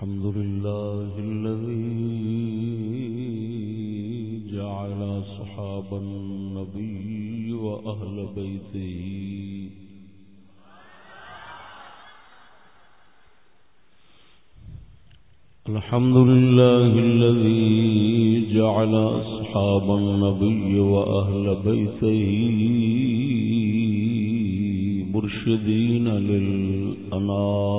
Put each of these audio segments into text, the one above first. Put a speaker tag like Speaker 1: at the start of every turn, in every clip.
Speaker 1: الحمد لله الذي جعل صحاب النبي وأهل بيته الحمد لله الذي جعل أصحاب النبي وأهل بيته مرشدين للأنام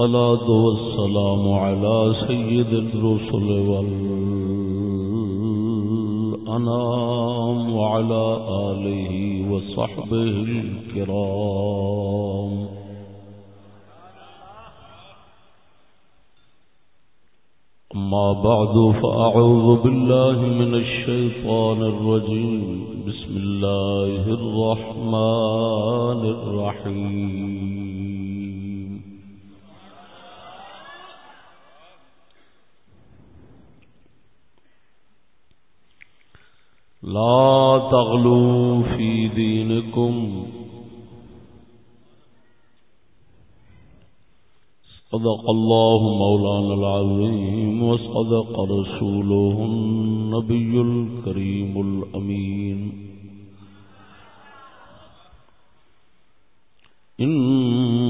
Speaker 1: والصلاة والسلام على سيد الرسل والأنام وعلى آله وصحبه الكرام. أما بعد فأعوذ بالله من الشيطان الرجيم. بسم الله الرحمن الرحيم. لا تغلوا في دينكم. صدق الله مولانا العظيم وصدق رسوله النبي الكريم الأمين. إن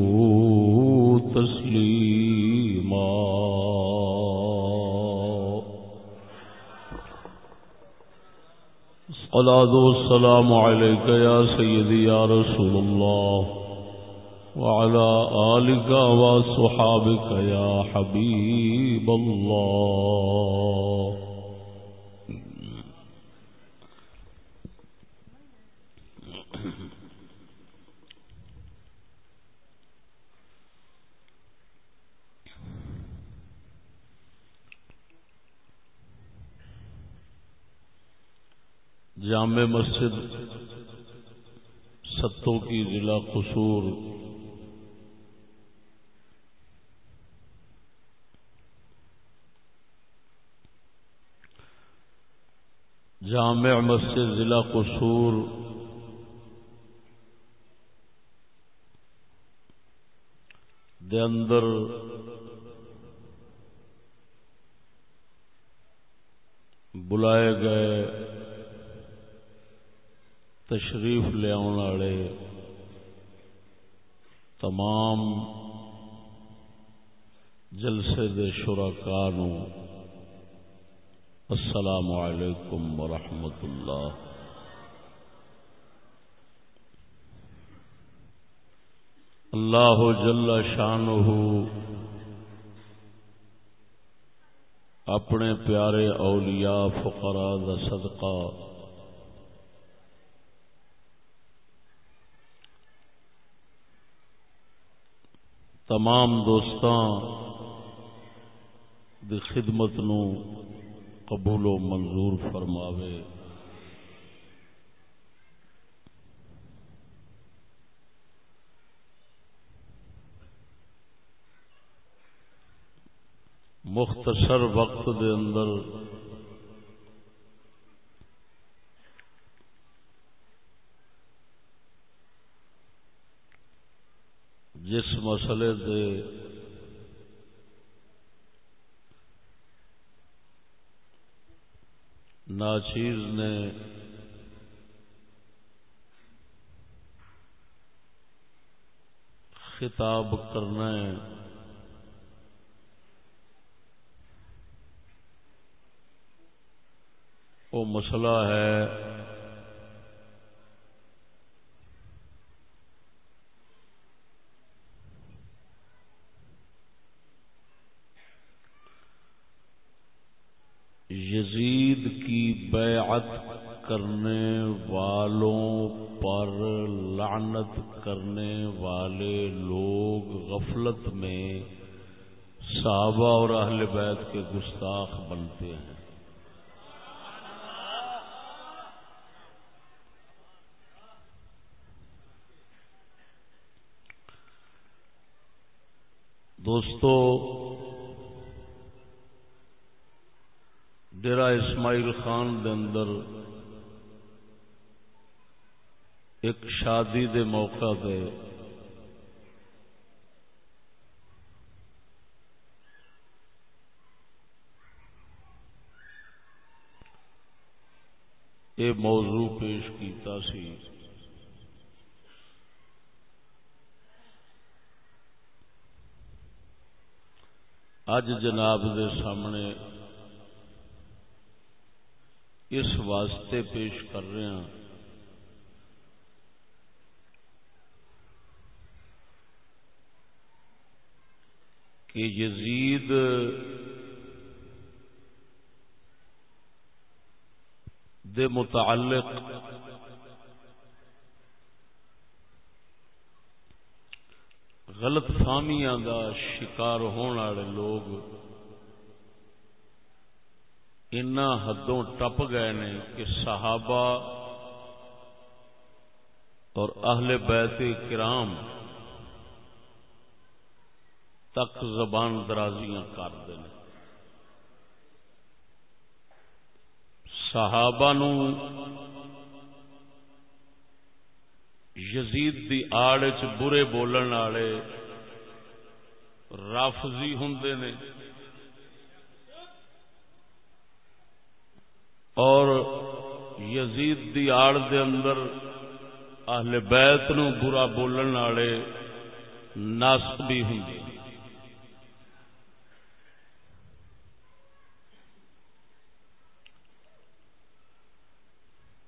Speaker 1: الصلاة والسلام عليك يا سيدي يا رسول الله وعلى آلك وصحابك يا حبيب الله جامع مسجد ستوں کی ضلع قصور۔ جامع مسجد ضلع قصور۔ دے اندر بلائے گئے تشریف لیا والے تمام جلسے دے شرکا السلام علیکم ورحمۃ اللہ۔ اللہ جل شانہ اپنے پیارے اولیاء فقراء دا صدقہ تمام دوستان دی خدمت نو قبول و منظور فرماوے۔ مختصر وقت دے اندر جس مسئلے دے ناچیز نے خطاب کرنا ہے وہ مسئلہ ہے یزید کرنے والوں پر لعنت کرنے والے لوگ غفلت میں صحابہ اور اہل بیت کے گستاخ بنتے ہیں۔ دوستو ڈیرا اسماعیل خان دے اندر ایک شادی دے موقع دے یہ موضوع پیش کیتا سی۔ اج جناب دے سامنے اس واسطے پیش کر رہے ہیں۔ کہ یزید دے متعلق غلط فہمیاں دا شکار ہونے والے لوگ ان حدوں ٹپ گئے نے کہ صحابہ اور اہل بیت کرام تک زبان درازیاں کرتے ہیں صحابہ نو یزید دی آڑ چ برے بولن والے رافضی ہوں نے۔ اور یزید دی آڑ دے اندر اہل بیت نو برا بولن والے ناسب بھی ہوں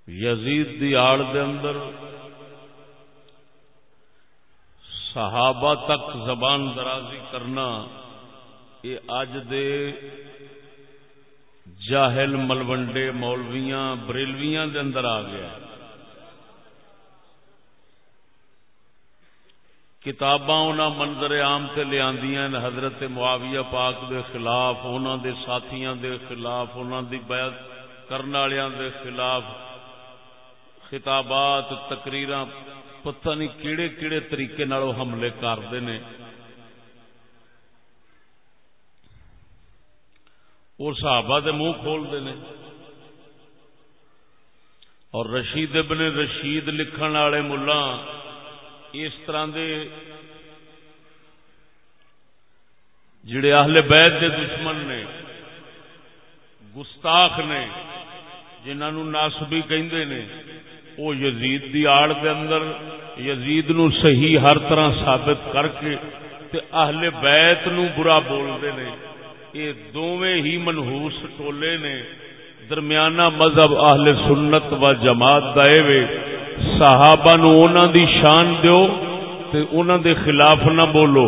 Speaker 1: یزید دی آڑ دے اندر صحابہ تک زبان درازی کرنا، یہ اج دے جاہل ملوڈے مولویاں بریلویاں دے اندر آ گیا۔ کتاباں انہاں منظر عام تے لیاندیاں حضرت معاویہ پاک دے خلاف، انہاں دے ساتھیاں دے خلاف، انہاں دی بیعت کرن والیاں دے خلاف خطابات تقریراں پتہ نہیں کیڑے کیڑے طریقے نال حملے کرتے ہیں اور صحابہ دے منہ کھولتے ہیں۔ اور رشید ابن رشید لکھن والے ملا اس طرح دے جڑے اہل بیت دے دشمن نے، گستاخ نے جنہوں ناسبی کہندے نے وہ یزید دی آڑ دے اندر یزید نو صحیح ہر طرح ثابت کر کے تے اہل بیت نو برا بولتے نے یہ دونوں ہی منہوس ٹولے نے درمیانہ مذہب اہل سنت و جماعت دے وے، صحابہ نو انہاں دی شان دیو تے انہاں دے خلاف نہ بولو۔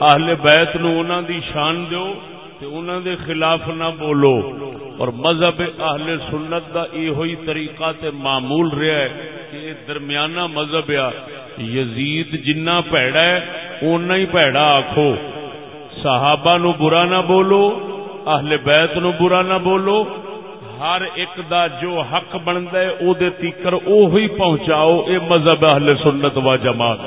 Speaker 1: اہل بیت نو انہاں دی شان دیو تے انہاں دے خلاف نہ بولو۔ اور مذہب اہل سنت دا یہ ہوئی طریقہ تے معمول رہا ہے کہ درمیانہ مذہب آ یزید جنہ پیڑا ہے اُنہ ہی پیڑا آخو صحابہ نو برا نہ بولو، اہل بیت نو برا نہ بولو، ہر ایک دا جو حق بنتا ہے، او دے تیکر او ہی پہنچاؤ، اے مذہب اہل سنت و جماعت۔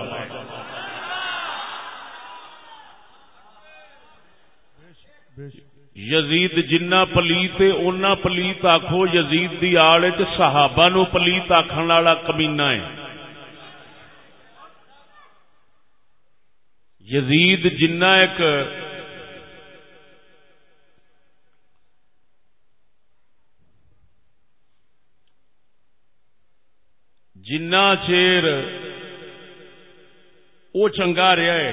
Speaker 1: یزید جنہ پلیت اونا پلیت آخو یزید دی آڑ چ صحابہ نو پلیت آخر والا کمینا ہے۔ یزید جنہ ایک جنہ چیر وہ چنگا رہا ہے۔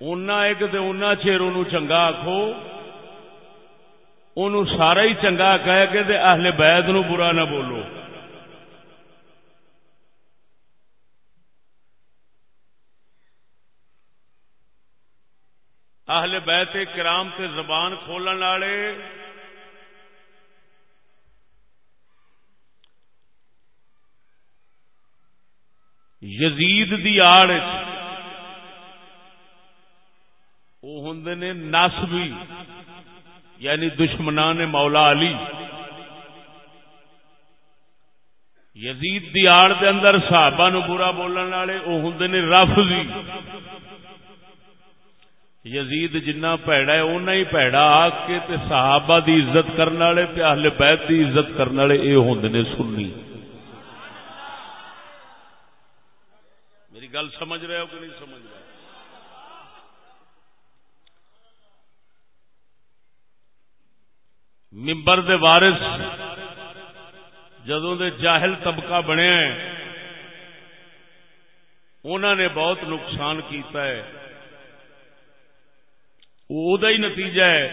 Speaker 1: ایک اُنہ چیر ان چنگا آخو ان سارا ہی چنگا کہہ کے اہل بیت نو برا نہ بولو۔ اہل بیت کرام تے زبان کھولن والے۔ یزید دی آڑ وہ ہوں نے نسبی یعنی دشمنان مولا علی۔ یزید دی آڑ دے اندر صحابہ نو برا بولن والے وہ ہوں نے رفضی یزید جنہ پیڑا ہے اُنہ ہی پیڑا آ کے تے صحابہ دی عزت کرنے والے تے اہل بیت دی عزت کرنے والے اے ہوندے نے سنی۔ میری گل سمجھ رہے ہو کہ نہیں سمجھ رہے؟ ممبر دے وارث جدوں دے جاہل طبقہ بنے انہوں نے بہت نقصان کیتا ہے۔ ہی نتیجہ ہے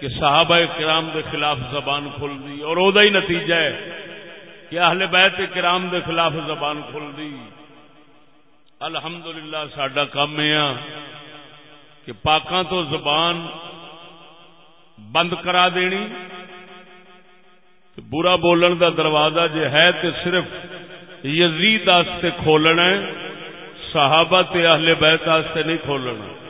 Speaker 1: کہ صحابہ کرام دے خلاف زبان کھل دی اور وہ ہی نتیجہ ہے کہ اہل بیت کرام دے خلاف زبان کھل دی الحمدللہ سڈا کام یہ کہ پاکاں تو زبان بند کرا دینی برا بولن دا دروازہ جو ہے تو صرف یزید کھولنا ہے صحابہ تے اہل بیت نہیں کھولنا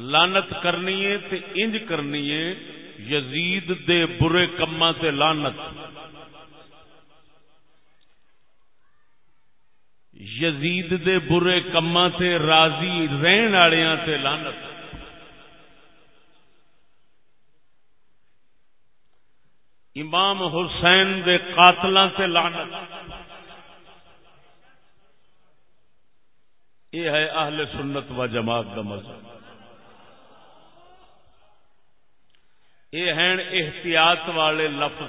Speaker 1: لانت کرنی ہے تے انج کرنی ہے یزید دے برے کما تے لانت یزید دے برے کما تے راضی رہن والوں تے لانت امام حسین دے قاتلاں تے لانت یہ ہے اہل سنت و جماعت کا مذہب۔ یہ ہیں احتیاط والے لفظ۔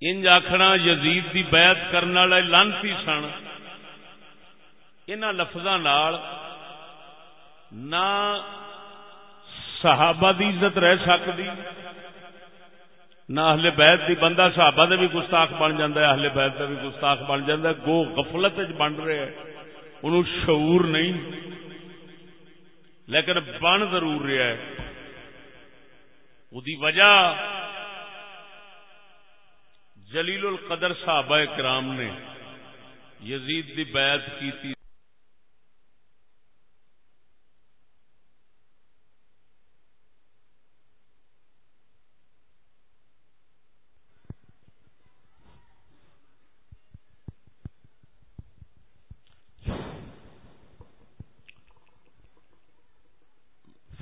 Speaker 1: انج آخنا یزید کی بیعت کرنے والے لانتی سن۔ ان لفظوں نہ صحابہ دی عزت رہ سکتی نہ اہل بیت دی۔ بندہ صحابہ دے بھی گستاخ بن جاتا ہے، اہل بیت کا بھی گستاخ بن جاتا ہے۔ گو غفلت بن رہے انہوں شعور نہیں۔ لیکن بن ضرور رہا ہے۔ وہی وجہ جلیل القدر صحابہ کرام نے یزید دی بیعت کی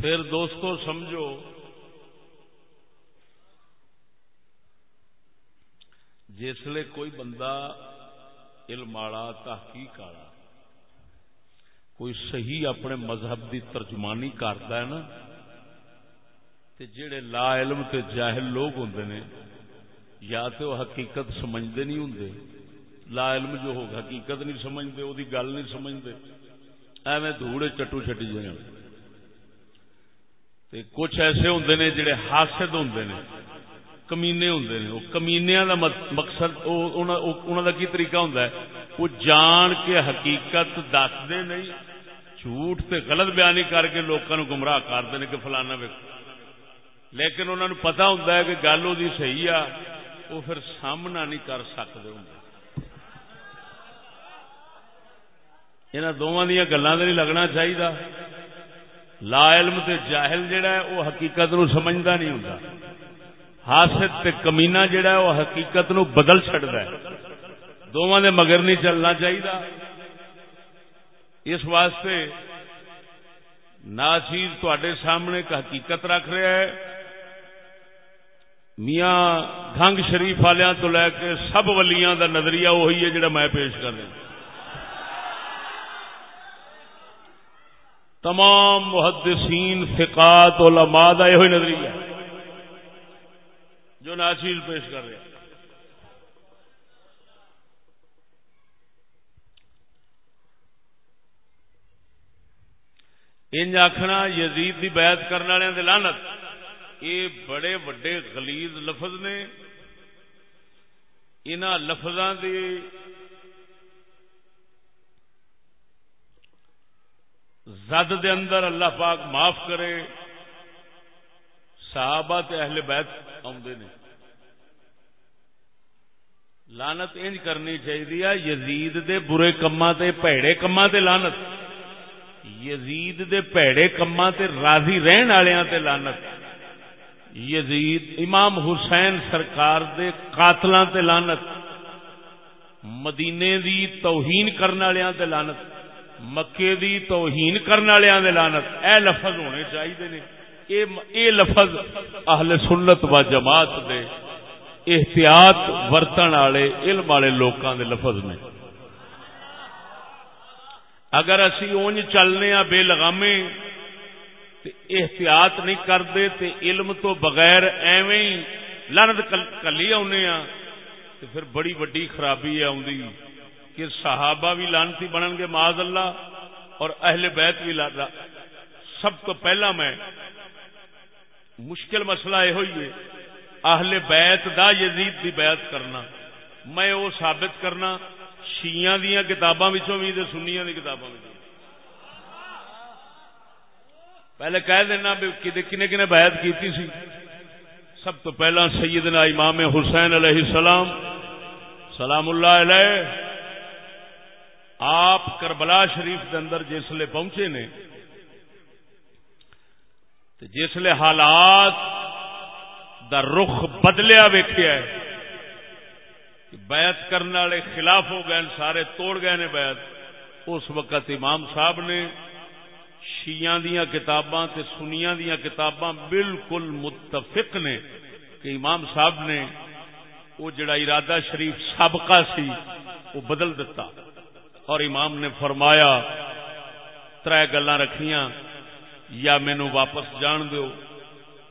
Speaker 1: پھر دوستو سمجھو جسے کوئی بندہ علم والا، تحقیق والا، کوئی صحیح اپنے مذہب دی ترجمانی کرتا ہے نا، تے جڑے لا علم تے جاہل لوگ ہوں نے، یا تو وہ حقیقت سمجھتے نہیں ہوں لا علم جو ہو، حقیقت نہیں سمجھتے وہ گل نہیں سمجھتے ایویں دھوڑے چٹو چٹی جائیں تے کچھ ایسے ہوں نے جڑے حاسد ہوں نے، کمینے ہوں نے۔ وہ کمینیا کا مقصد انہوں کا کی طریقہ ہوں وہ جان کے حقیقت دستے نہیں، جھوٹ تے غلط بیانی کر کے لوگوں گمراہ کرتے ہیں کہ فلانا ویک لیکن انہوں نے پتا ہوں کہ گل وہ صحیح آ وہ پھر سامنا نہیں کر سکتے ہوں۔ یہاں دونوں دیا گلوں سے نہیں لگنا چاہیے لا علم تے جاہل جڑا ہے، وہ حقیقت نو سمجھدا نہیں ہوں حاسد تے کمینا جڑا ہے، وہ حقیقت نو بدل چڑھتا ہے۔ دونوں دے مگر نہیں چلنا چاہیے اس واسطے ناچیز تے سامنے ایک حقیقت رکھ رہا ہے۔ میاں گنگ شریف والوں تو لے کے سب ولیاں دا نظریہ وہی ہے جڑا میں پیش کر رہا تمام محدثین فقات علماء دا یہ نظریہ جو ناچیز پیش کر رہے ان آخنا یزید کی بیعت کرنے والے لانت یہ بڑے وڈے غلیظ لفظ نے ان لفظوں کی زد دے اندر اللہ پاک معاف کرے۔ صحابہ تے اہل بیت آدھے نے۔ لانت انج کرنی چاہیے یزید دے برے کما تے پیڑے کما تے لانت یزید دے پیڑے کما تے راضی رہن والوں تے لانت یزید، امام حسین سرکار دے قاتلاں تے لانت مدینے دی توہین کرنے والوں تے لانت مکے دی توہین کرنے والوں دے لانت اے لفظ ہونے چاہیے نے۔ اے لفظ اہل سنت و جماعت دے احتیاط ورتن والے، علم والے لوکاں دے لفظ نے۔ اگر اسی اونج چلنے ہاں بے لگامے تے احتیاط نہیں کرتے تے علم تو بغیر ایویں ہی لانت کلی آنے ہاں تے پھر بڑی وڈی خرابی ہے آندی کہ صحابہ بھی لانتی بنن گے، معاذ اللہ، اور اہل بیت بھی لانا سب تو پہلا میں۔ مشکل مسئلہ یہ ہوئی ہے، اہل بیت دا یزید دی بیعت کرنا، میں وہ ثابت کرنا، شیعہ دیا کتاباں بھی سنیا دی کتاباں پہلے کہہ دینا بھی کنے کنے بیعت کیتی سی۔ سب تو پہلا سیدنا امام حسین علیہ السلام، سلام اللہ علیہ۔ آپ کربلا شریف کے اندر جسے پہنچے نے جسے حالات دا رخ بدلیا ویخیا بیعت کرنے والے خلاف ہو گئے، سارے توڑ گئے نے بیعت، اس وقت امام صاحب نے شیعہ دیا کتاباں تے سنیا دیا کتاباں بالکل متفق نے کہ امام صاحب نے وہ جڑا ارادہ شریف سابقہ سی، وہ بدل دیتا اور امام نے فرمایا تر گلا رکھیاں، یا مینو واپس جان دو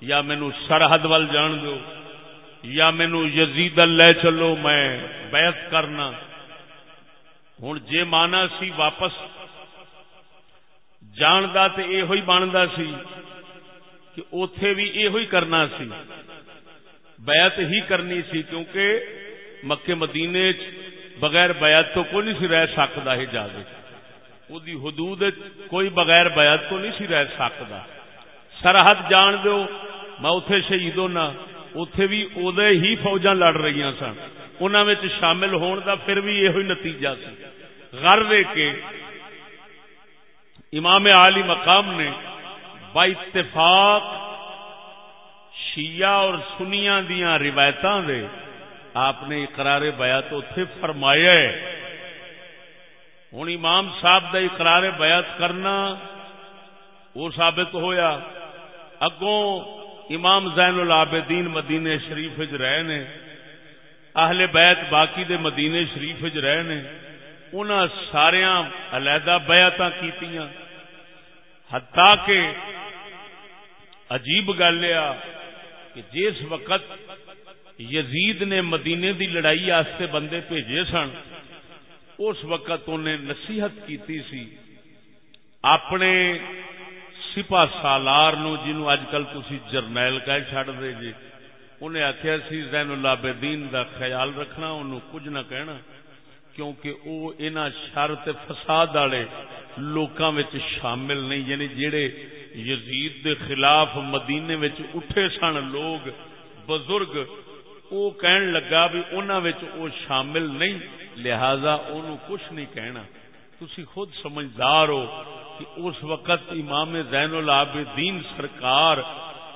Speaker 1: یا مینو سرحد وال جان دو یا مینو یزید لے چلو، میں بیعت کرنا۔ ہوں جے مانا سی واپس جاندا تے یہ بنتا سی کہ اوتھے بھی یہ کرنا سی۔ بیعت ہی کرنی سی کیونکہ مکے مدینے بغیر بیعت تو کوئی نہیں سی رہ سکتا ہی جاگے دی حدود کوئی بغیر بیعت تو نہیں سی رہ سکتا۔ سرحد جان دو میں اتے شہید ہونا۔ اتے بھی ادے ہی فوجاں لڑ رہی سن۔ ان شامل ہون دا پھر بھی یہ نتیجہ سی۔ غر دے کے امام عالی مقام نے با اتفاق شیعہ اور سنیا دیا روایتاں دے آپ نے اقرار بیعت اتے فرمایا ہے۔ ہوں امام صاحب کا اقرار بیعت کرنا وہ ثابت ہویا۔ اگوں امام زین العابدین مدینے شریف رہے نے، اہل بیت باقی دے مدینے شریف رہے نے، انہاں سارا علیحدہ بیعت کی حتیٰ کہ عجیب گل کہ جس وقت یزید نے مدینے دی لڑائی آستے بندے بھیجے سن۔ اس وقت انہیں نصیحت کیتی سی۔ اپنے سپا سالار نو جنو اج کل تسی جرنیل کہہ چھڑ دے جی انہیں آخیا سی، زین العابدین دا خیال رکھنا، انہوں کچھ نہ کہنا، کیونکہ او انہ شر تے فساد والے لوکاں وچ شامل نہیں۔ یعنی جڑے یزید دے خلاف مدینے وچ اٹھے سن، لوگ بزرگ او کہن لگا بھی انہاں وچ او شامل نہیں، لہذا انہوں کچھ نہیں کہنا۔ تسی خود سمجھدار ہو کہ اس وقت امام زین العابدین سرکار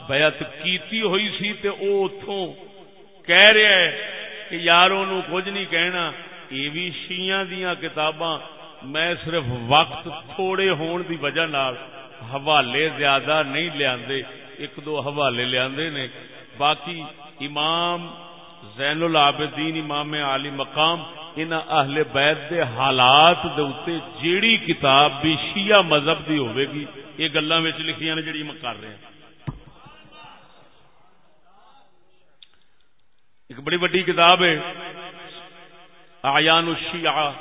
Speaker 1: بیعت کیتی ہوئی سی تے او اتوں کہہ رہا ہے کہ یاروں نو کچھ نہیں کہنا۔ یہ بھی شیعہ دیاں کتاباں میں صرف وقت تھوڑے ہون دی وجہ نال حوالے زیادہ نہیں لیا ایک دو حوالے لیا نے۔ باقی امام زین العابدین امام علی مقام ان اہل بیت دے حالات دے اتے جیڑی کتاب بھی شیعہ مذہب دی ہوئے گی یہ گلا لکھیاں نے جڑی میں کر رہا ہاں۔ ایک بڑی بڑی کتاب ہے آیان الشیعہ۔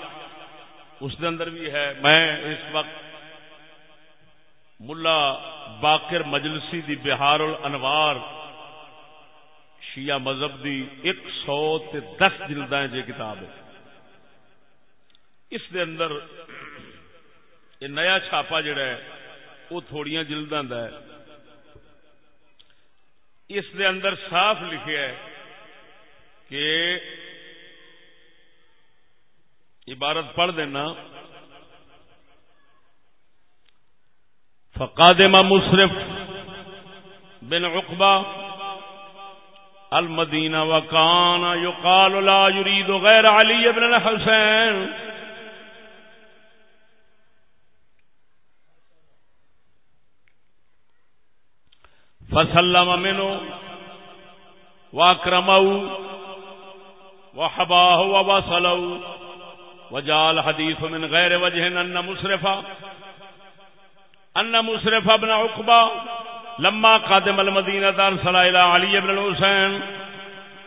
Speaker 1: اس دے اندر بھی ہے، میں اس وقت ملا باقر مجلسی دی بہار الانوار شیعہ مذہب دی ایک سو تے دس جلد جی کتاب ہے۔ اس دے اندر یہ نیا چھاپا جڑا ہے، وہ تھوڑیاں جلداں دا ہے۔ اس دے اندر صاف لکھیا ہے کہ عبارت پڑھ دینا۔ فقادم مصرف بن عقبہ المدینہ وکان یقال لا يريد غیر علی بن الحسین فسلم منه واكرمه وحباه ووصله وجاء الحديث من غير وجه ان مسرفا ان مسرف ابن عقبہ لما قدم المدینہ ارسل الى علی بن الحسین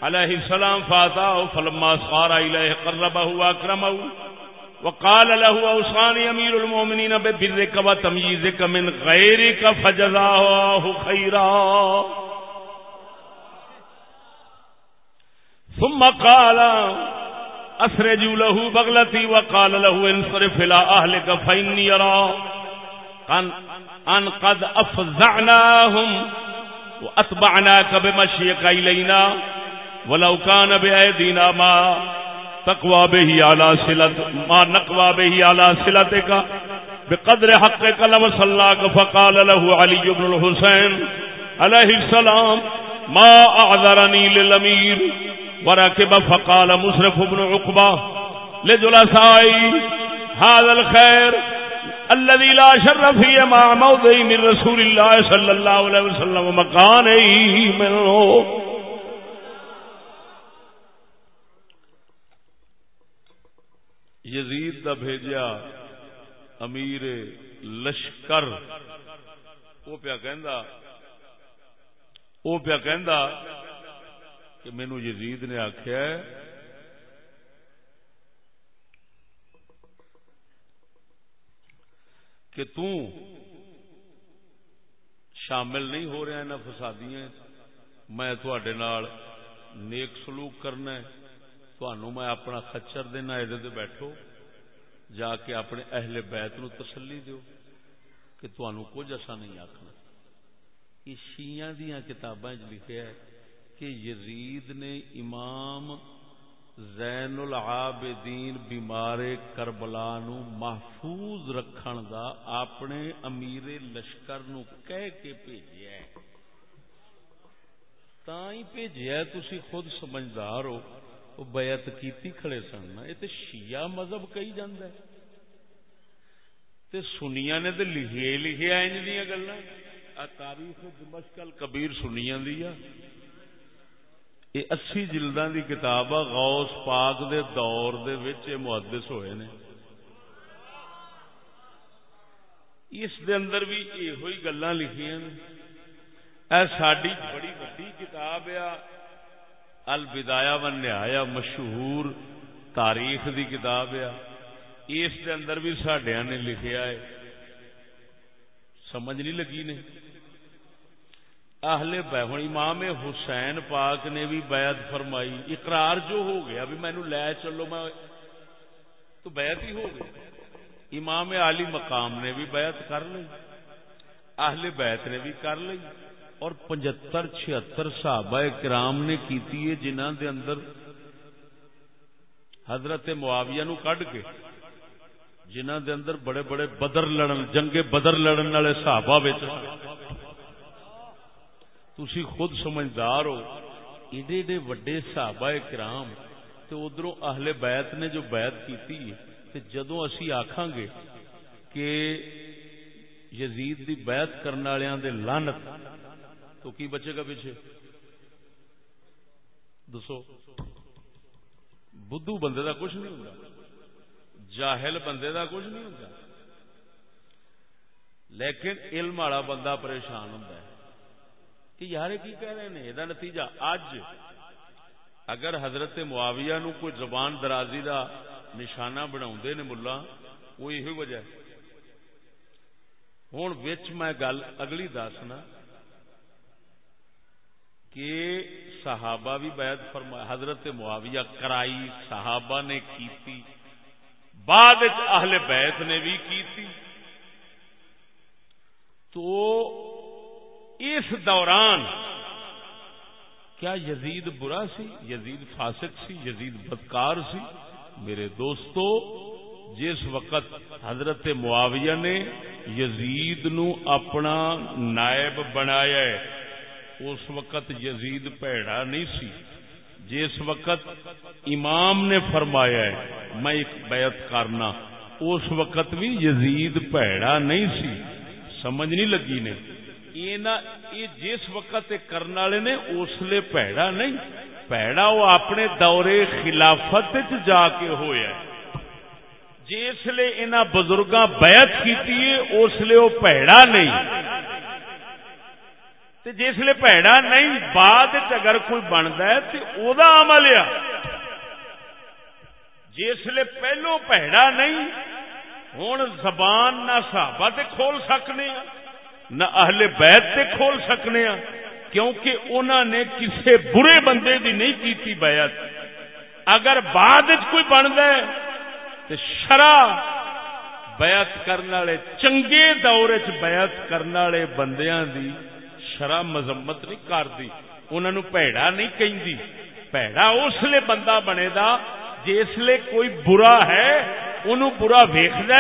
Speaker 1: علیہ السلام فاتاه فلما صار الیہ قربه واکرمه وقال له اوصاني امير المؤمنين ببرك وتمييزك من غيرك فجزاه خيرا ثم قال اسرجوا له بغلتي وقال له انصرف الى اهلك فاني يرى ان قد افزعناهم واتبعناك بمشيك الينا ولو كان بايدينا ما تقوا به على صلت ما نقوا به على صلتك بقدر حقك لو صلاك فقال له علي بن الحسين عليه السلام ما اعذرني للامير وركب فقال مصرف بن عقبه لجلسائي هذا الخير الذي لا شر فيه مع موضع من رسول الله صلى الله عليه وسلم مكانه منه. یزید دا بھیجیا امیر لشکر وہ پیا کہندا وہ پیا کہندا کہ مینو یزید نے آخیا کہ تو شامل نہیں ہو رہا ان فسادیاں میں تھوڑے نیک سلوک کرنا ہے۔ تھانوں میں اپنا خچر دینا یہ بیٹھو۔ جا کے اپنے اہل بیت نو تسلی دیو کہ تھانوں کچھ ایسا نہیں آخنا یہ شیعہ دیا کتاباں لکھا ہے کہ یزید نے امام زین العابدین بیمار کربلا نو محفوظ رکھن دا اپنے امیر لشکر نو کہہ کے بھیجیا ہے۔ تا ہی بھیجیا تسی خود سمجھدار ہو۔ وہ بیعت کیتی کھڑے سن نا۔ یہ تو شیعہ مذہب کہی جاندہ ہے۔ تے سنیا نے تے لکھے لکھے انج جی دیا گلا تاریخ دمشکل کبیر سنیا دیا یہ اسی جلدان دی کتاب غوث پاک دے دور دے وچ محدث ہوئے نے۔ اس دے اندر بھی یہ ہوئی گلاں لکھیاں اے ساڈی بڑی بڑی کتاب ہے البدایا و نہایا مشہور تاریخ دی کتاب ہے۔ اس دے اندر بھی سڈیا نے لکھیا ہے۔ سمجھ نہیں لگی نے؟ اہل ہوں امام حسین پاک نے بھی بیعت فرمائی۔ اقرار جو ہو گیا، بھی مینو لے چلو، میں تو بیعت ہی ہو گئی۔ امام علی مقام نے بھی بیعت کر لی، اہل بیت نے بھی کر لی۔ اور پچہتر چھتر صحابہ کرام نے کیتی ہے جنہ دے اندر حضرت معاویہ نو کڈ کے جنہ دے اندر بڑے بڑے بدر لڑن جنگ بدر لڑن والے صحابہ وچ۔ تسی خود سمجھدار ہو۔ ایڈے ایڈے وڈے صحابہ کرام تے ادھروں اہل بیت نے جو بیعت کیتی تے جدوں اسی آکھاں گے کہ یزید دی بیعت کرنے والوں دے لعنت، تو کی بچے گا پیچھے؟ دسو۔ بدھو بندے دا کچھ نہیں ہوتا جاہل بندے دا کچھ نہیں ہوتا لیکن علم والا بندہ پریشان ہوتا ہے۔ کہ یار کی کہہ رہے ہیں؟ یہ نتیجہ اج اگر حضرت معاویہ نو کوئی زبان درازی دا نشانہ بنا نے ملا، وہ یہ وجہ ہوں میں گل اگلی دسنا کہ صحابہ بھی بیعت فرما حضرت معاویہ کرائی صحابہ نے کیتی، بعد اہل بیت نے بھی کیتی۔ تو اس دوران کیا یزید برا سی؟ یزید فاسق سی؟ یزید بدکار سی؟ میرے دوستو، جس وقت حضرت معاویہ نے یزید نو اپنا نائب بنایا ہے، اس وقت یزید پیڑا نہیں سی۔ جس وقت امام نے فرمایا ہے، میں ایک بیعت کرنا۔ اس وقت بھی یزید پیڑا نہیں سی۔ سمجھ نہیں لگی نے۔ یہ جس وقت کرنے والے نے، اس لیے پیڑا نہیں، پیڑا وہ اپنے دورے خلافت جا کے ہوا جس لیے ان بزرگ بیعت کی اس لیے وہ پیڑا نہیں۔ جس لیے پیڑا نہیں، بعد اگر کوئی بنتا ہے تو وہ عمل آ جس لیے پہلو پیڑا نہیں ہوں زبان نہ صحابہ تے کھول سکنے۔ نہ اہل بیت تے کھول سکنے ہاں کیونکہ انہوں نے کسے برے بندے دی نہیں کیتی بیعت۔ اگر بعد کوئی بنتا ہے تو شرا بیعت کرنے والے، چنگے دور چ بیعت کرنے والے بندیاں دی شرا مذمت نہیں کرتی انہوں نے پیڑا نہیں کہندی۔ پیڑا اس لیے بندہ بنے دا جس لیے کوئی برا ہے، انہوں برا ویخد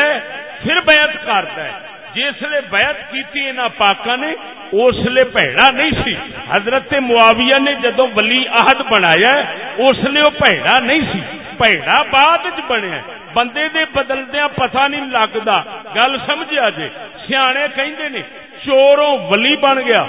Speaker 1: پھر بیعت کرتا ہے۔ جسے بیعت کیتی کی پاکا نے، اس لیے پیڑا نہیں سی۔ حضرت معاویہ نے جدو ولی عہد بنایا، اس لیے وہ پیڑا نہیں سی۔ پیڑا بعد چ بنیا۔ بندے دے بدلدا پتا نہیں لگتا گل سمجھا جے؟ سیانے کہندے نے، چوروں ولی بن گیا۔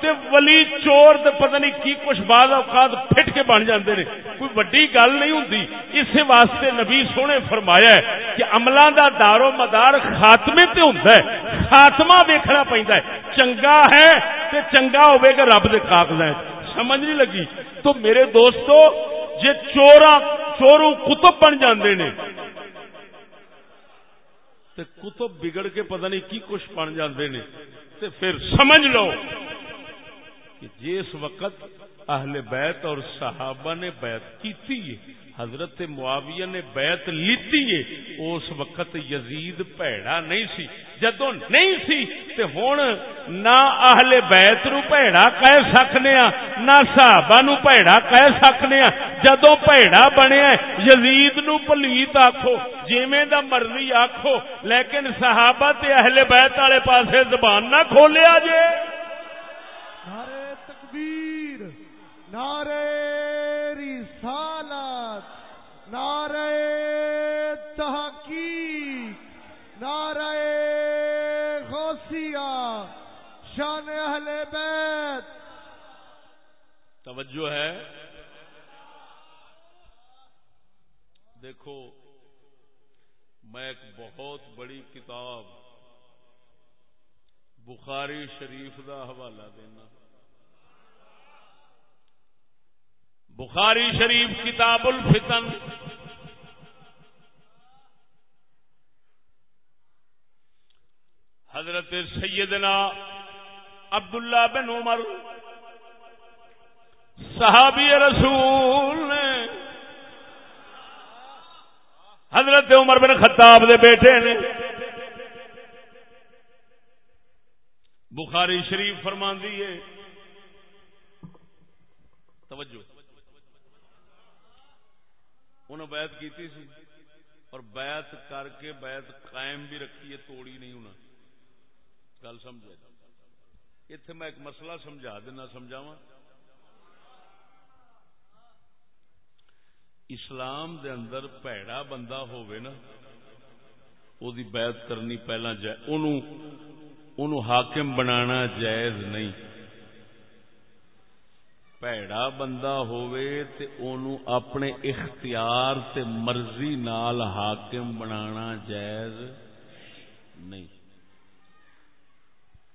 Speaker 1: تے ولی چور تے پتہ نہیں کی کچھ بعد اوقات پھٹ کے بن جاندے نے۔ کوئی وڈی گل نہیں ہوندی۔ اس واسطے نبی سونے فرمایا ہے کہ عملاں دا دار و مدار خاتمے تے ہوندا ہے۔ خاتمہ ویکھنا پیندا ہے۔ چنگا ہے تے چنگا ہوے گا رب دے کاغذاں سمجھ نہیں لگی؟ تو میرے دوستو، جے چوراں چوروں کتب بن جاندے نے، تے کتب بگڑ کے پتہ نہیں کی کچھ بن جاندے نے، تے پھر سمجھ لو۔ کہ جس وقت اہل بیت اور صحابہ نے بیعت کی حضرت معاویہ نے بیعت لیتی ہے اس وقت یزید پیڑا نہیں سی۔ جدو نہیں سی، تے ہون نہ اہل بیت نو پیڑا کہہ سکنے ہاں نہ صحابہ نو پیڑا کہہ سکنے ہاں۔ جدو پیڑا بنیا یزید نو پلیت آکھو، جیویں دا مرضی آکھو، لیکن صحابہ تے اہل بیت والے پاسے زبان نہ کھولیا جے۔
Speaker 2: نعرہ رسالت، نعرہ تحقیق، نعرہ غوثیہ، شان اہل بیت۔
Speaker 1: توجہ ہے۔ دیکھو، میں ایک بہت بڑی کتاب بخاری شریف دا حوالہ دینا۔ بخاری شریف کتاب الفتن۔ حضرت سیدنا عبداللہ بن عمر، صحابی رسول نے حضرت عمر بن خطاب دے بیٹے نے بخاری شریف فرمان دیے توجہ۔ انہوں بیعت کیتی سی اور بیعت کر کے بیعت قائم بھی رکھی ہے توڑی نہیں انہیں گل سمجھا اتنے میں ایک مسئلہ سمجھا دینا سمجھاوا اسلام دے اندر پیڑا بندہ ہوئے نا، او دی بیعت کرنی پہلا جائے انہوں حاکم بنانا جائز نہیں۔ پیڑا بندہ ہووے تے اونوں اپنے اختیار تے مرضی نال حاکم بنانا جائز نہیں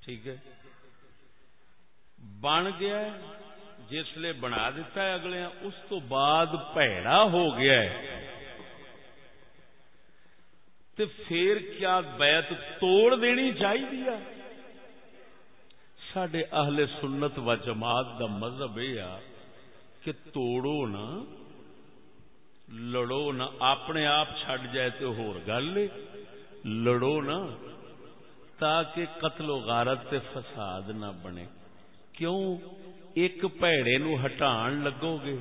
Speaker 1: ٹھیک ہے بن گیا جس بنا دیتا ہے اگلے اس تو بعد پیڑا ہو گیا ہے تے پھر کیا بیعت توڑ دینی چاہیے سڈے اہل سنت و جماعت دا مذہب یہ کہ توڑو نہ، لڑو نہ، اپنے آپ چڈ جائے تو ہور گل، لڑو نہ، تاکہ قتل و غارت تے فساد نہ بنے۔ کیوں؟ ایک پیڑے نو ہٹان لگو گے۔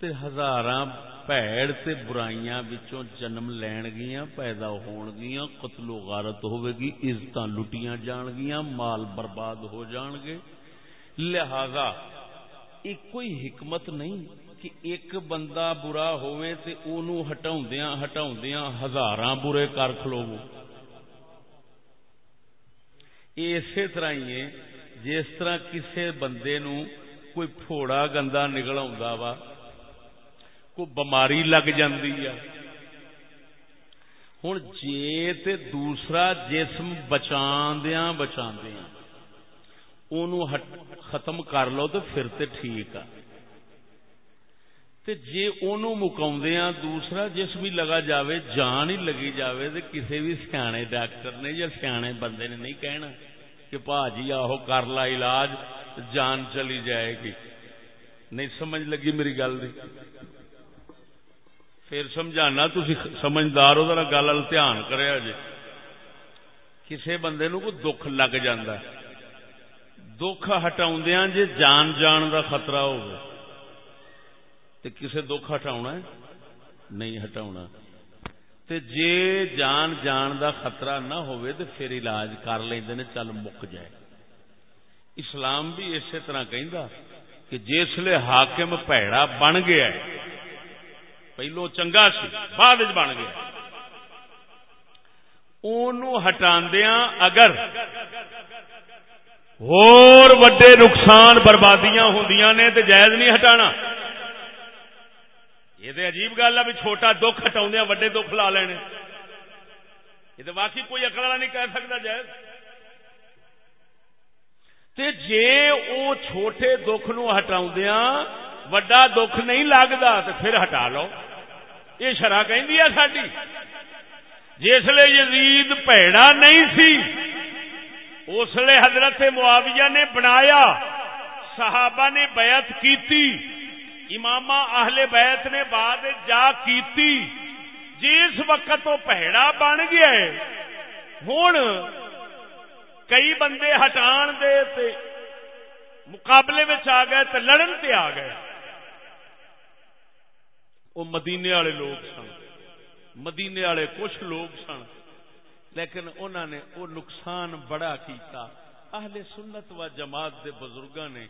Speaker 1: تے ہزاراں پیڑ تے برائیاں وچوں جنم لین گیاں پیدا ہون گیاں قتل و غارت ہوے گی عزتاں لٹیاں جان گیاں مال برباد ہو جان گے لہذا ایک کوئی حکمت نہیں کہ ایک بندہ برا ہوئے تے اونوں ہٹاوندیاں ہٹاوندیاں ہزاراں برے کر کھلوو اسی طرح ہی ہے جس طرح کسے بندے نو کوئی پھوڑا گندا نکل وا کوئی بماری لگ جاندی ہے۔ ہوں جے تے دوسرا جسم بچاندیاں بچاندیاں۔ ختم کر لو تو پھر تے ٹھیک آ۔ تے جے دوسرا جسم ہی لگا جاوے، جان ہی لگی جاوے تے کسے بھی سیانے ڈاکٹر نے یا سیانے بندے نے نہیں کہنا کہ پا جی آہو کر لا علاج، جان چلی جائے گی۔ نہیں سمجھ لگی میری گل دی۔ پھر سمجھانا تھی سمجھدار ہو، ذرا گل دھیان کرے جی کسی بندے نو کو دکھ لگ جاندہ ہے۔ دکھ ہٹاؤں ہاں جی جان جان دا خطرہ ہو کسے دکھ ہٹاؤنا ہے؟ نہیں ہٹاؤنا تے جے جان جان دا خطرہ نہ ہوئے تے پھر علاج کر لیندے چل مک جائے۔ اسلام بھی اسی طرح کہندا کہ جسے حاکم پیڑا بن گیا ہے پہلو چنگا سی بعد بن گیا ہٹاندیاں اگر اور وڈے نقصان بربادیاں ہوں نے تو جائز نہیں ہٹانا یہ تو عجیب گل ہے بھی چھوٹا دکھ ہٹا وڈے دکھ لا لینے یہ تو واقعی کوئی اکڑ والا نہیں کہہ سکتا جائز تے جے او چھوٹے دکھ نو ہٹا وڈا دکھ نہیں لگتا تو پھر ہٹا لو یہ شرح کہ ساری جسے یزید پیڑا نہیں سی، اس لیے حضرت معاویہ نے بنایا، صحابہ نے بیعت کیتی امام اہل بیت نے بعد جا کیتی۔ جس وقت وہ پہڑا بن گیا ہے ہوں کئی بندے ہٹان دے تے مقابلے آ گئے تے لڑن تے آ گئے۔ وہ مدینے والے لوگ سن۔ مدینے والے کچھ لوگ سن۔ لیکن انہوں نے وہ نقصان بڑا کیتا۔ اہل سنت و جماعت دے بزرگاں نے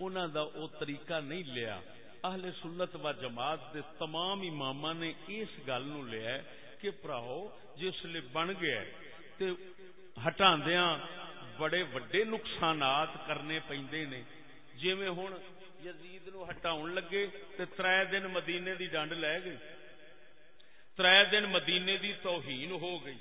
Speaker 1: انہوں دا او طریقہ نہیں لیا۔ اہل سنت و جماعت دے تمام امام نے اس گل نو لیا کہ پراؤ جس لیے بن گیا تے ہٹاندیاں بڑے وڈے نقصانات کرنے پیندے نے۔ جی میں یزید نو ہٹاؤن لگے تے ترائے دن مدینے دی ڈانڈ لے گئی ترائے دن مدینے دی توہین ہو گئی۔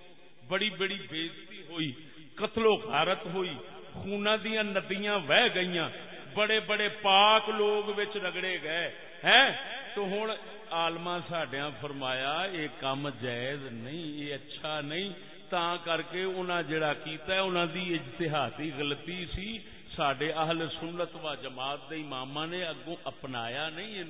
Speaker 1: بڑی بڑی بےزتی ہوئی، قتل و غارت ہوئی خونا دیا ندیاں وہ گئیاں۔ بڑے بڑے پاک لوگ بچ رگڑے گئے۔ ہیں؟ تو ہوں آلما سڈیا فرمایا یہ کام جائز نہیں یہ اچھا نہیں۔ تا کر کے انہاں جڑا کیتا ہے، انہاں دی اجتہادی غلطی سی۔ سڈے اہل سنت و جماعت دے امام نے اگوں اپنایا نہیں یہ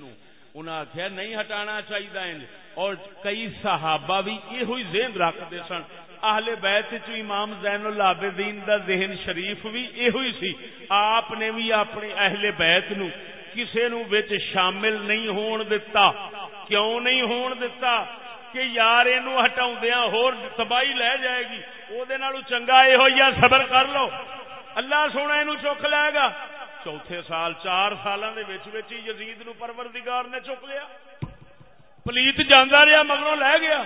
Speaker 1: انہیں آخیا نہیں ہٹانا چاہیے اور کئی صحابہ بھی یہ ذہن رکھتے سن۔ اہل بیت چ امام زین العابدین دا ذہن شریف بھی یہ سی۔ آپ نے بھی اپنے اہل بیت نو کسے نو وچ شامل نہیں ہون دتا۔ کیوں نہیں ہون دتا؟ کہ یار یہ ہٹاؤدیا ہور تباہی لے جائے گی۔ وہ چنگا یہ صبر کر لو۔ اللہ سونا یہ چک لے گا۔ چوتھے سال، چار سالوں کے یزید نو پروردگار نے چک لیا۔ پلیت جانا رہا مگروں لے گیا۔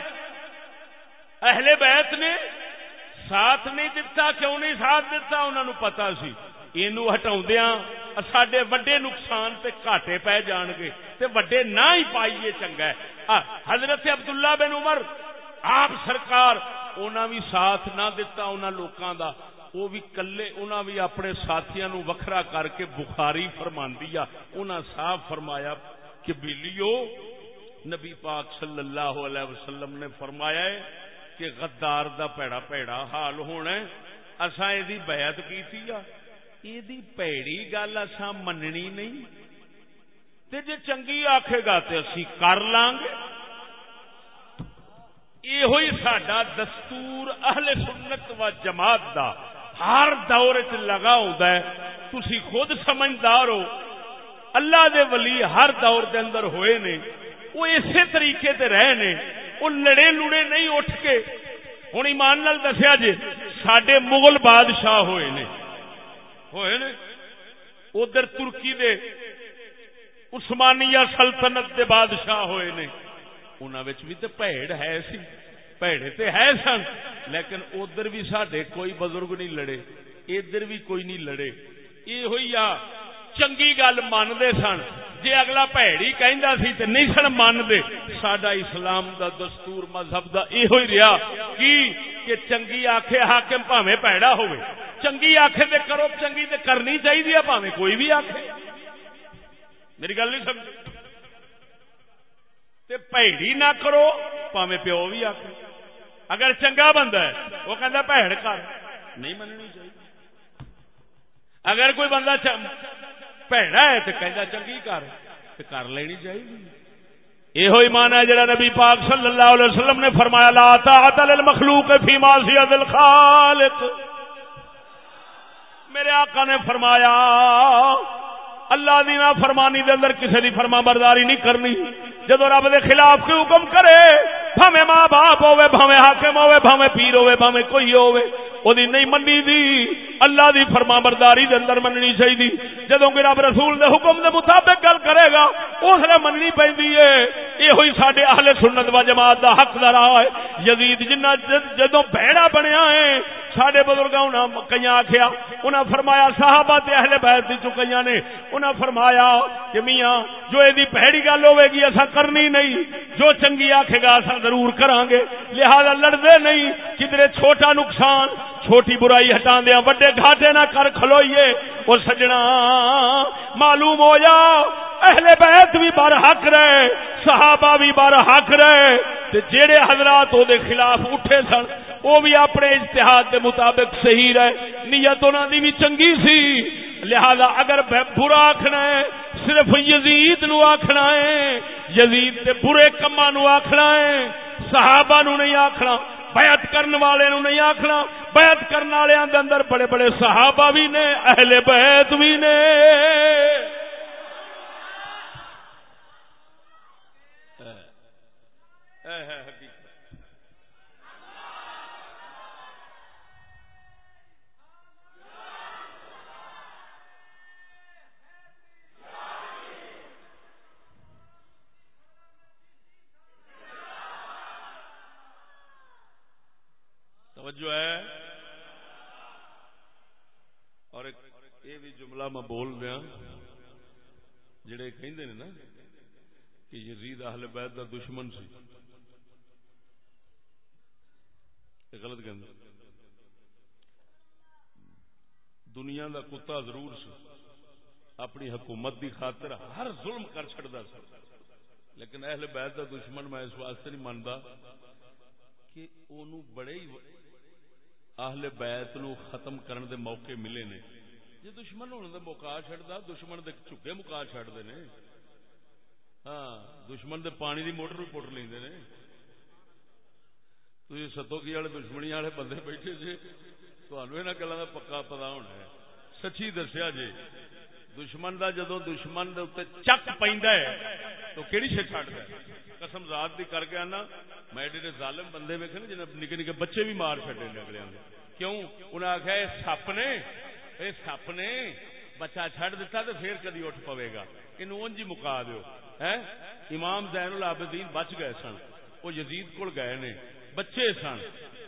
Speaker 1: اہل بیت نے ساتھ نہیں دتا، کیوں نہیں ساتھ دتا؟ انہوں نے پتا سی۔ یہ ہٹا سڈے وڈے نقصان تے کاٹے پی جان گے۔ تے وڈے نہ ہی پائیے چنگا ہے۔ حضرت عبداللہ بن عمر، آپ سرکار انہوں بھی ساتھ نہ دتا انہوں لوکاں دا۔ وہ بھی کلے انہوں بھی اپنے ساتھیاں نو وکھرا کر کے بخاری فرما دیا انہوں صاف فرمایا کہ بلیو، نبی پاک صلی اللہ علیہ وسلم نے فرمایا ہے کہ غدار دا پیڑا پیڑا حال ہونا اصا یہ بیعت کی یہ پیڑی گل اصا مننی نہیں۔ تے جے چنگی آکھے گا تے اسی کر لیں گے یہ سڈا دستور اہل سنت و جماعت دا۔ ہر دور چ لگا ہوتا ہے۔ تھی خود سمجھدار ہو۔ اللہ دے ولی ہر دور دے اندر ہوئے نے۔ وہ اسی طریقے تے رہے نے۔ وہ لڑے لڑے نہیں اٹھ کے۔ ہوں ایمان نال دسیا جی سڈے مغل بادشاہ ہوئے نے۔ ہوئے نے؟ ادھر ترکی دے عثمانیہ سلطنت دے بادشاہ ہوئے نے۔ انہوں بھی تو پیڑ ہے سی۔ پیڑے تے ہے سن لیکن ادھر بھی سڈے کوئی بزرگ نہیں لڑے ادھر بھی کوئی نہیں لڑے یہ ہوئی آ چنگی گل منتے سن جی اگلا پیڑی کہہ سی تو نہیں سن منتے سڈا اسلام دا دستور مذہب دا یہ ہوئی رہا کی کہ چنگی آخے حاکم پاوے پیڑا ہوئے چنگی آخے تے کرو چنگی تے کرنی چاہیے پاوے کوئی بھی آخے میری گل نہیں سمجھ تے پیڑی نہ کرو پاوے پیو بھی آخ اگر چنگا بندہ ہے، وہ کہہ پیڑ کر۔ نہیں مننی چاہیے۔ اگر کوئی بندہ پیڑا ہے تو کہہ چنگی کر تو کر لینی چاہیے۔ یہ ایمان ہے جڑا نبی پاک صلی اللہ علیہ وسلم نے فرمایا، لا طاعت للمخلوق فی معصیت الخالق۔ میرے آقا نے فرمایا اللہ دی نا فرمانی دے اندر کسی دی فرما برداری نہیں کرنی۔ جدو رب دے خلاف کوئی حکم کرے بھاوے ماں باپ ہوے بھاوے حاکم ہوے بھاوے پیر ہوے بھاوے کوئی ہوے او دی نہیں مننی دی۔ اللہ دی فرما برداری دے اندر مننی چاہیے جدوں کہ رب رسول دے حکم دے مطابق گل کرے گا، اس لیے مننی پیندی ہے۔ یہ ہوئی ساڈے اہل سنت و جماعت دا حق دا راہ ہے۔ یزید جنہ جدوں بہڑا بنیا ہے سڈے بزرگ کئی آخیا انہیں فرمایا، صحابہ تے اہل بیت دی چکیاں نے انہیں فرمایا کہ میاں، جو یہ پہڑی گل ہوے گی ایسا کرنی نہیں۔ جو چنگی آکھے گا ایسا ضرور کران گے لہذا لڑتے نہیں کدھر چھوٹا نقصان، چھوٹی برائی ہٹا دیا وڈے گھاٹے نہ کر کھلوئیے۔ وہ سجنا، معلوم ہو جا اہل بیت بھی بار حق رہے، صحابہ بھی بار حق رہے جڑے حضرات وہ خلاف اٹھے سن وہ بھی اپنے اشتہاد کے مطابق صحیح رہے۔ نیت انہوں دی بھی چنگی سی۔ لہذا اگر برا آخنا ہے، صرف یزید نو آخنا ہے، یزید کے برے کما نو آخنا ہے، صحابہ نو نہیں آخنا بیعت کرنے والے نو نہیں آخنا بیعت کرنے والے اندر بڑے بڑے صحابہ بھی نے، اہل بیت بھی نے۔ اے اے توجہ ہے؟ اور یہ بھی جملہ میں بول دیا، جڑے کہندے نے نا کہ یزید اہل بیت دا دشمن سی۔ غلط کہ دنیا دا کتا ضرور سی۔ اپنی حکومت دی خاطر ہر ظلم کر چڑتا سا لیکن اہل بیت دا دشمن میں اس واسطے نہیں مانتا کہ انہوں بڑے ہی اہل بیت نو ختم کرن دے موقع ملے نے۔ جی دشمن ہونے دے موقع چڑھتا دشمن دے چکے مکا چڑھتے نے۔ ہاں دشمن دے پانی دی موٹر بھی پٹ لیندے نے۔ تھی ستو کی والے دشمنی والے بندے بیٹھے جی تمہیں یہاں گلوں کا پکا پتا ہونا ہے۔ سچی دسیا جی دشمن دا جدو دشمن دے چک پہ تو کہڑی شے چڈ ہے؟ قسم ذات دی کر کے آنا۔ میں ایڈے ظالم بندے ویکے نا جنہیں نکے نکے بچے بھی مار چڈے نے اگلے کیوں؟ انہیں آخیا یہ سپ نے یہ سپ نے بچہ چڈ دیتا تو پھر کدی اٹھ پوے گا۔ یہ اونج ہی مکا دیو۔ امام زین العابدین بچ گئے سن۔ وہ یزید کول گئے نے۔ بچے سن۔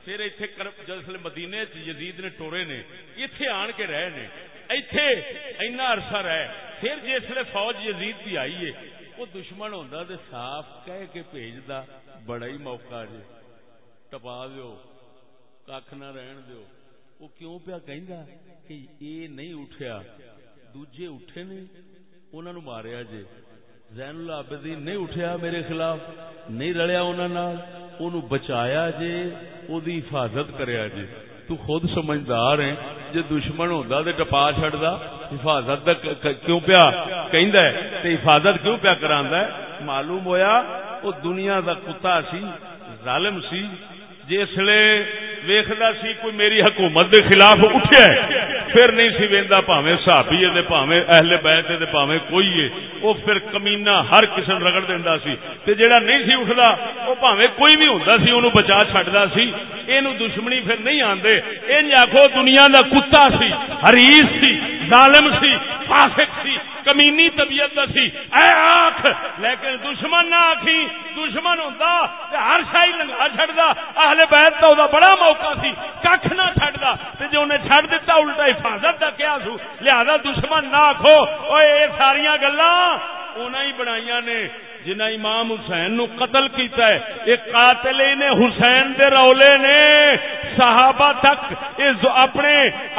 Speaker 1: پھر اتنے جسل مدینے یزید نے ٹورے نے۔ اتنے آن کے رہے نے۔ ایتھے اینا عرصہ رہے۔ پھر جسے فوج یزید کی آئی ہے۔ وہ دشمن ہوتا تو صاف کہہ کے بھیجتا بڑا ہی موقع جی۔ ٹپا دو کھ نہ رہن دو وہ کیوں پیا کہ یہ نہیں اٹھیا، دوجے اٹھے نے انہوں نے ماریا جی۔ زین العابدین نہیں اٹھیا میرے خلاف، نہیں رلیا انہوں بچایا جے او حفاظت کریا جی۔ تو خود سمجھدار ہے جی دشمن ہوتا تو ٹپا چڈتا حفاظت کیوں پیا؟ کہ حفاظت کیوں پیا کرا معلوم ہویا وہ دنیا دا کتا سی، ظالم سی جسے ویختا سی کوئی میری حکومت دے خلاف اٹھیا ہے، پھر نہیں سی ویندا پاویں صحابی ہے پاویں اہل بیت ہے پاویں کوئی ہے۔ او پھر کمینہ ہر قسم رگڑ دیندا سی۔ تے جیڑا نہیں سی اٹھدا، او پاویں کوئی بھی ہوندا سی، اونوں بچا چھڈدا سی۔ اینو دشمنی پھر نہیں آندے۔ انج آکھو دنیا دا کتا سی، حریص سی۔ ظالم سی، فاسق سی، کمینی طبیعت دا سی۔ اے آخ لیکن دشمن نہ آخی دشمن ہوندا تے ہر شاہی لنگا چھڑدا اہل بیت تو دا بڑا موقع سی، ککھ نہ چھڑدا تے جو انہیں چھڑ دیتا الٹا حفاظت دا کیا سو؟ لہذا دشمن نہ آکھو۔ اوے اے ساریاں گلاں انہاں ہی بنائیاں نے۔ جنہ امام حسین نو قتل کیتا ہے، ایک قاتل نے حسین دے رولے نے صحابہ تک اپنے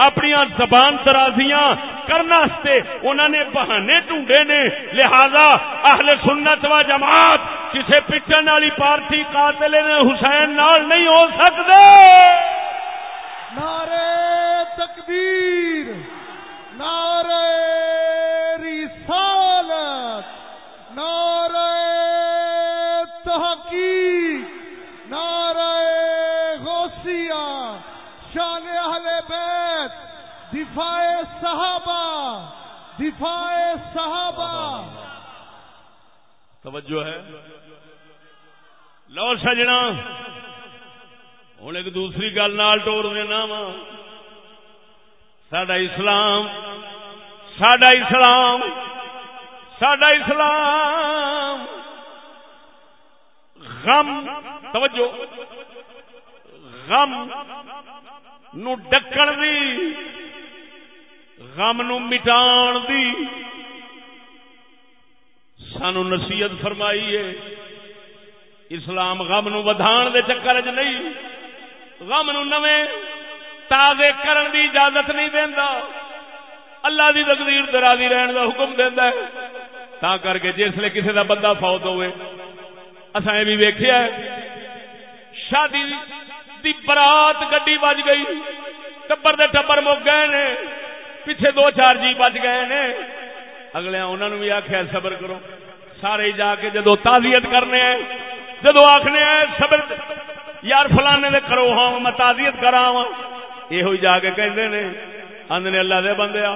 Speaker 1: اپنی زبان درازیاں کرنا ستے انہوں نے بہانے ڈھونڈے نے۔ لہذا اہل سنت و جماعت کسے پٹن والی پارٹی قاتل نے حسین نال نہیں ہو سکتے۔
Speaker 2: نعرے تکبیر نعرے رسالت نعرہ تحقیق نعرہ غوثیہ شان اہل بیت دفاع صحابہ دفاع صحابہ۔
Speaker 1: توجہ ہے۔ لو سجنا۔ ہوں ایک دوسری گل نال ٹور دینا وا۔ سڈا اسلام سڈا اسلام سڈا اسلام۔ غم، توجہ۔ غم نو ڈکن دی۔ غم نو مٹان دی۔ سانو نصیحت فرمائی ہے، اسلام غم نو ودھان دے چکر چ نہیں، غم نو نویں تازے کرن دی اجازت نہیں دیندا۔ اللہ دی تقدیر تے راضی رہن دا حکم دیندا ہے۔ تا کر کے جس لے کسی دا بندہ فوت ہوئے، اساں بھی ویکھیا ہے، شادی دی برات گڈی بج گئی ٹبر دے ٹبر مک گئے نے۔ پیچھے دو چار جی بچ گئے نے۔ اگلے انہوں نے بھی آخیا صبر کرو۔ سارے جا کے جدو تعزیت کرنے ہیں جدو آخنے ہیں صبر یار فلانے دے کرو ہاں میں تعزیت کرا یہ جا کے کہندے نے، آندے اللہ دے بندے آ،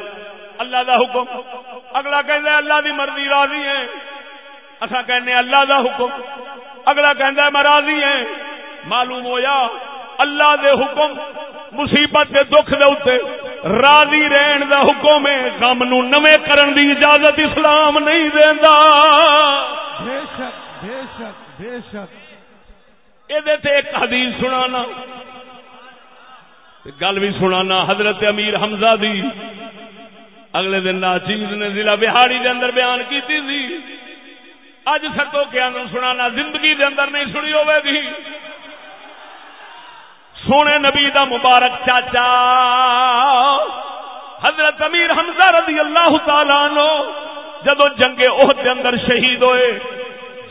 Speaker 1: اللہ دا حکم۔ اگلا کہندا اللہ دی مرضی راضی ہے اسا کہنے اللہ دا حکم۔ اگلا کہندا میں راضی ہیں۔ معلوم ہویا، اللہ دے حکم، مصیبت دے دکھ دے اوتے راضی رہن دا حکم ہے غم نو نویں کرن دی اجازت اسلام نہیں دیندا۔
Speaker 2: بے شک بے شک بے شک۔
Speaker 1: اے تے ایک حدیث سنانا۔ گل بھی سنانا حضرت امیر حمزہ دی۔ اگلے دن ناچیز نے ضلع بہاڑی دے اندر بیان کی تھی اج سکو کیا سنانا زندگی دے اندر نہیں سنی ہوئے گی۔ سونے نبی دا مبارک چاچا، حضرت امیر حمزہ رضی اللہ تعالی نو جدو جنگے عہد دے اندر شہید ہوئے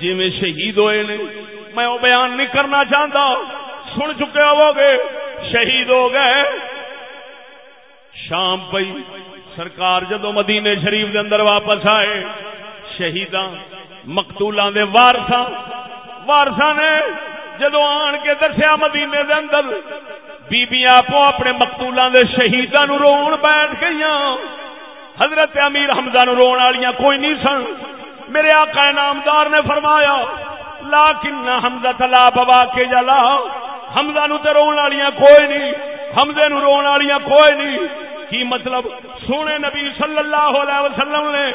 Speaker 1: جی میں شہید ہوئے نے، میں وہ بیان نہیں کرنا چاہتا، سن چکے ہو گے شہید ہو گئے۔ شام پئی، سرکار جدو مدینے شریف دے اندر واپس آئے، شہیداں مقتولاں دے وارثاں وارثاں نے جدو آن کے دسیا مدینے دے اندر، بیبیاں آپ اپنے مقتولاں دے شہیداں نو رون بیٹھ گئیاں۔ حضرت امیر حمزہ نو رون والیاں کوئی نہیں سن۔ میرے آقا نامدار نے فرمایا، لاکن حمزہ تلا بابا کے جلا حمزہ نو تے رون والیاں کوئی نہیں۔ حمزے نو رون والیاں کوئی نہیں۔ کی مطلب؟ سونے نبی صلی اللہ علیہ وسلم نے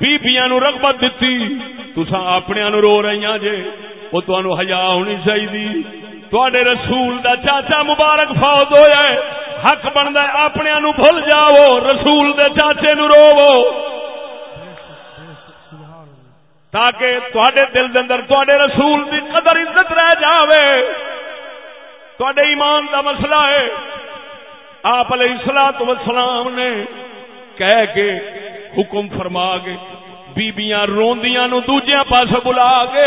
Speaker 1: بیبیاں نو رغبت دتی۔ تسا اپنے نو رو رہی جے۔ وہ تمہوں ہزا ہونی چاہیے۔ تے رسول دا چاچا مبارک فوت ہوا ہے۔ حق بنتا ہے، اپنے نو بھول جاؤ، رسول دے چاچے نو رو تاکہ تے دل دے اندر تے رسول دی قدر عزت رہ جاوے۔ تے ایمان دا مسئلہ ہے۔ آپ علیہ السلام وسلام نے کہہ کے حکم فرما کے بیبیاں روندیاں نو دوجیاں پاس بلا کے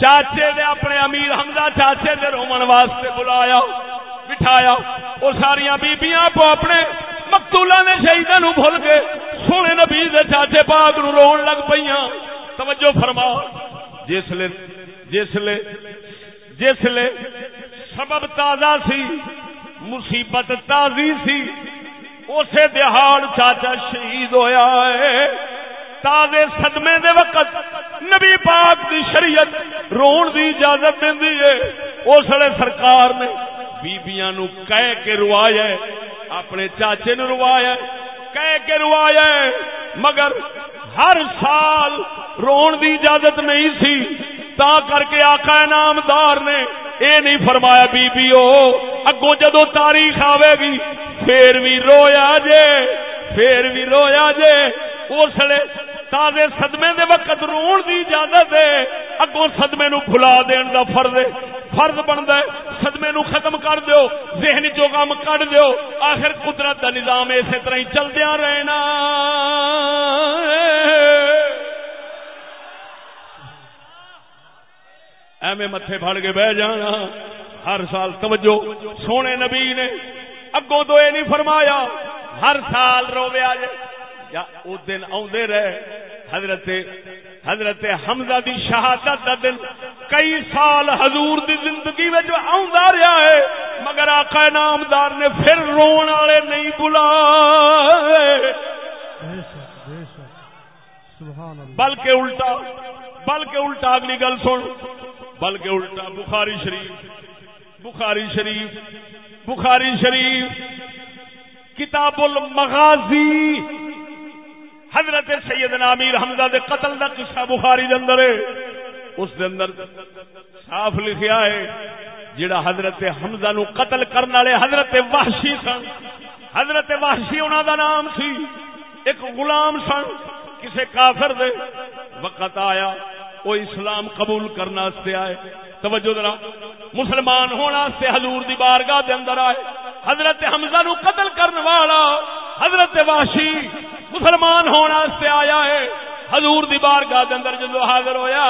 Speaker 1: چاچے دے اپنے امیر حمزہ چاچے دے رومن واسطے بلایا، بٹھایا۔ وہ ساریا بیبیاں کو اپنے مقتولا نے شہیدوں نو بھول کے سونے نبی دے چاچے پاک نو رون لگ پئیاں۔ توجہ فرما۔ جس لے جس سبب تازہ سی، مصیبت تازی سی۔ اسے دہاڑ چاچا شہید ہویا ہے۔ تازے صدمے دے وقت نبی پاک دی شریعت رون دی اجازت دیندی ہے۔ اس لیے سرکار نے بیبیاں نو کہہ کے روایا ہے، اپنے چاچے نو روایا ہے، کہہ کے روایا ہے، مگر ہر سال رون دی اجازت نہیں سی۔ تا کر کے آقا نامدار نے اے نہیں فرمایا بی بی او اگوں جدو تاریخ آوے گی، پھر بھی رویا جے، پھر بھی رویا جے۔ اس لیے تازے صدمے دے وقت رون دی اجازت ہے اگوں صدمے نو بھلا دین دا فرض ہے، فرض بنتا ہے، صدمے نو ختم کر دیو، ذہن جو کام کٹ دیو، آخر قدرت دا نظام اسی طرح ہی چلدیا رہنا۔ ایویں متے پھڑ کے بہ جانا، ہر سال توجہ سونے نبی نے، اگوں تو یہ نہیں فرمایا، ہر سال رویا جائے۔ یا او دن آدھے رہے۔ حضرت حضرت حمزہ دی شہادت دا دن کئی سال حضور دی زندگی میں جو آندا رہا ہے، مگر آقا نامدار نے پھر رون والے نہیں بلا بلکہ الٹا بلکہ الٹا اگلی گل سن۔ بلکہ الٹا بخاری شریف۔ بخاری شریف۔ بخاری شریف۔ کتاب المغازی۔ حضرت سیدنا امیر حمزہ دے قتل دا قصہ بخاری دے اندر ہے۔ اس دے اندر صاف لکھیا ہے جڑا حضرت حمزہ نو قتل کرنے والے حضرت وحشی سن۔ حضرت وحشی انہاں دا نام سی، ایک غلام سن، کسے کافر دے۔ وقت آیا وہ اسلام قبول کرنا سے آئے۔ توجہ ذرا، مسلمان ہونا سے حضور دی بارگاہ دے اندر آئے۔ حضرت حمزہ نو قتل کرنے والا حضرت واشی مسلمان ہونا سے آیا ہے۔ حضور دی بارگاہ دے اندر جدو حاضر ہویا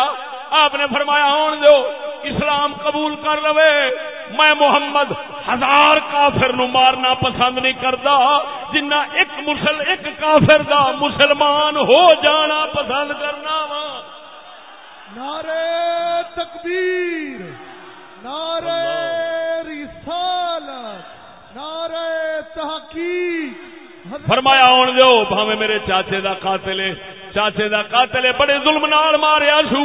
Speaker 1: آپ نے فرمایا ہون دو اسلام قبول کر لو میں محمد ہزار کافر نو مارنا پسند نہیں کرتا جنہ ایک مسل ایک کافر دا مسلمان ہو جانا پسند کرنا وا۔
Speaker 2: نعرے تکبیر نعرے رسالت۔
Speaker 1: فرمایا آن دو بھاوے میرے چاچے دا قاتل ہے چاچے دا قاتل ہے بڑے ظلم نال ماریا سو۔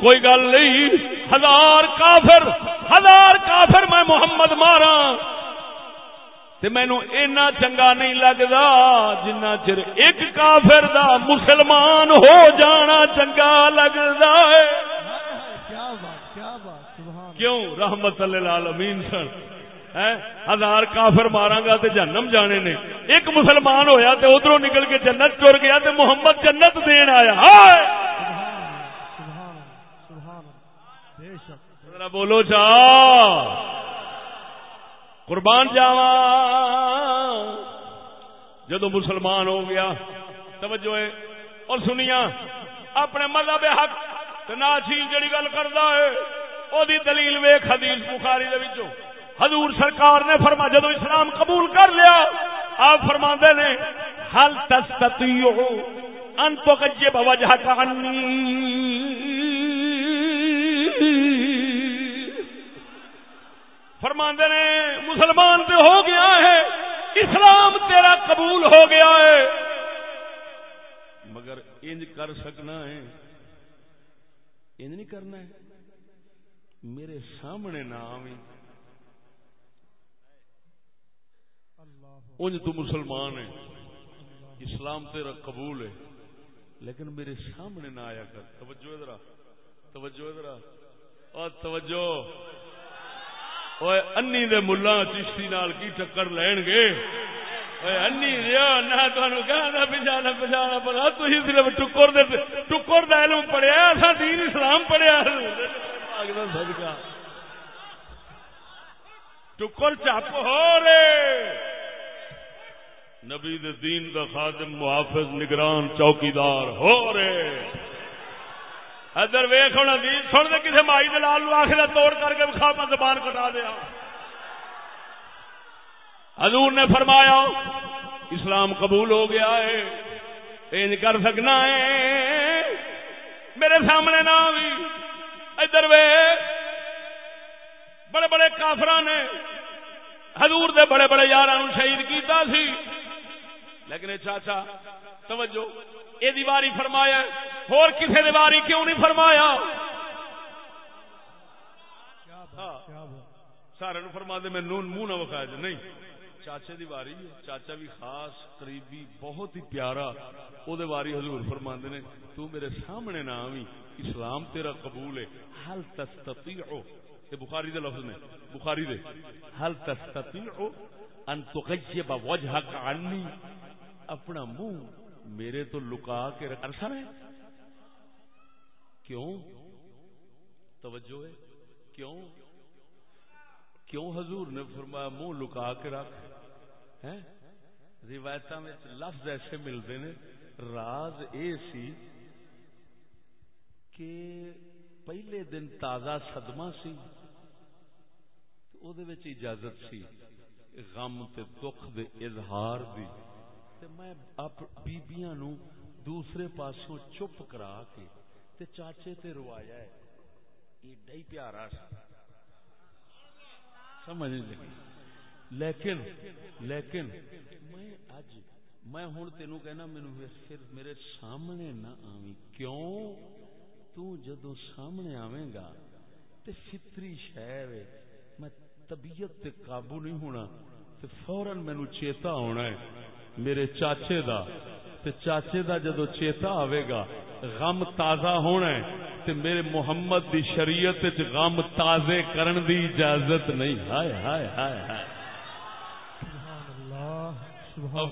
Speaker 1: کوئی گل نہیں ہزار کافر ہزار کافر میں محمد مارا تے مینو اینا چنگا نہیں لگتا جنہ چر ایک کافر دا مسلمان ہو جانا چنگا لگتا ہے۔
Speaker 2: کیا بات کیا بات سبحان
Speaker 1: کیوں؟ رحمت سن۔ ہیں؟ ہزار کافر مارا گا تے جنم جانے نے۔ ایک مسلمان ہویا تے ادھروں نکل کے جنت چور گیا تے محمد جنت دین آیا۔ ہائے! بولو چا قربان جاوا جدو مسلمان ہو گیا، توجہ ہے۔ اور سنیا اپنے مذہب حق تے ناچی جڑی گل کردا ہے او دی دلیل ویکھ حدیث بخاری دے وچوں۔ حضور سرکار نے فرما جدو اسلام قبول کر لیا، آپ فرما نے حل تستطیع ان تغجب وجہک عنی. فرماندے نے، مسلمان تے ہو گیا ہے، اسلام تیرا قبول ہو گیا ہے. مگر انج کر سکنا ہے۔ انج نہیں کرنا ہے۔ میرے سامنے نہ آویں
Speaker 2: اللہ
Speaker 1: انج تو مسلمان ہے اسلام تیرا قبول ہے۔ لیکن میرے سامنے نہ آیا کر۔ توجہ ادھر توجہ ادھر اور توجہ۔ اوے انی دے ملا چشتی نال کی ٹکر لین گے۔ اوے انی دیا، نہ تانوں پچھانا پچھانا صرف ٹکر دے ٹکر دا علم پڑھیا اسا دین اسلام پڑھیا پاک دا صدقہ۔ ٹکر چپ ہو رے نبی دین دا خادم، محافظ، نگران، چوکیدار، ہو رے۔ ادھر ویخ ہونا دی سن دے کسی مائی دلال آخر توڑ کر کے بخا میں زبان کٹا دیا۔ حضور نے فرمایا، اسلام قبول ہو گیا ہے یہ کر سکنا ہے۔ میرے سامنے نہ بھی ادھر وے بڑے بڑے کافر نے حضور دے بڑے بڑے یار شہید کیتا سی۔ لیکن چاچا، توجہ یہ دیواری فرمایا اور کسی دیواری کیوں نہیں فرمایا؟ سارے فرما دے، میں نون منہ نہ وکھایا جی نہیں، چاچے دی واری چاچا بھی خاص، قریبی، بہت ہی پیارا، او دے واری حضور فرما نے، تو میرے سامنے نہ آویں۔ اسلام تیرا قبول ہے۔ حل تستطيع یہ بخاری دے لفظ نے، بخاری دے۔ حل تستطيع ان تغيب وجهك عني اپنا منہ میرے تو لکا کے رکھ ارسل ہے؟ کیوں؟ توجہ ہے۔ کیوں؟ کیوں حضور نے فرمایا منہ لکا کے رکھ؟ روایت میں لفظ ایسے ملتے ہیں، راز اے سی کہ پہلے دن تازہ صدمہ سی اجازت سی، غم تے دکھ دے اظہار دی۔ تے میں بیبیاں نو دوسرے پاسوں چپ کرا کے تے چاچے تے روایا ہے۔ ایڈا ہی پیارا سا۔ سمجھ لگی۔ لیکن لیکن میں اج، میں ہوں تینوں کہنا مینو پھر میرے سامنے نہ آویں۔ کیوں؟ تو جدو سامنے آویں گا تے فطری شہر میں طبیعت تے قابو نہیں ہونا تے فورن مینو چیتا ہونا ہے۔ میرے چاچے دا۔ تے چاچے دا جدو چیتا آوے گا غم تازہ ہونا ہے۔ تے میرے محمد دی شریعت وچ غم تازے کرن دی اجازت نہیں۔ ہائے ہائے ہائے ہائے۔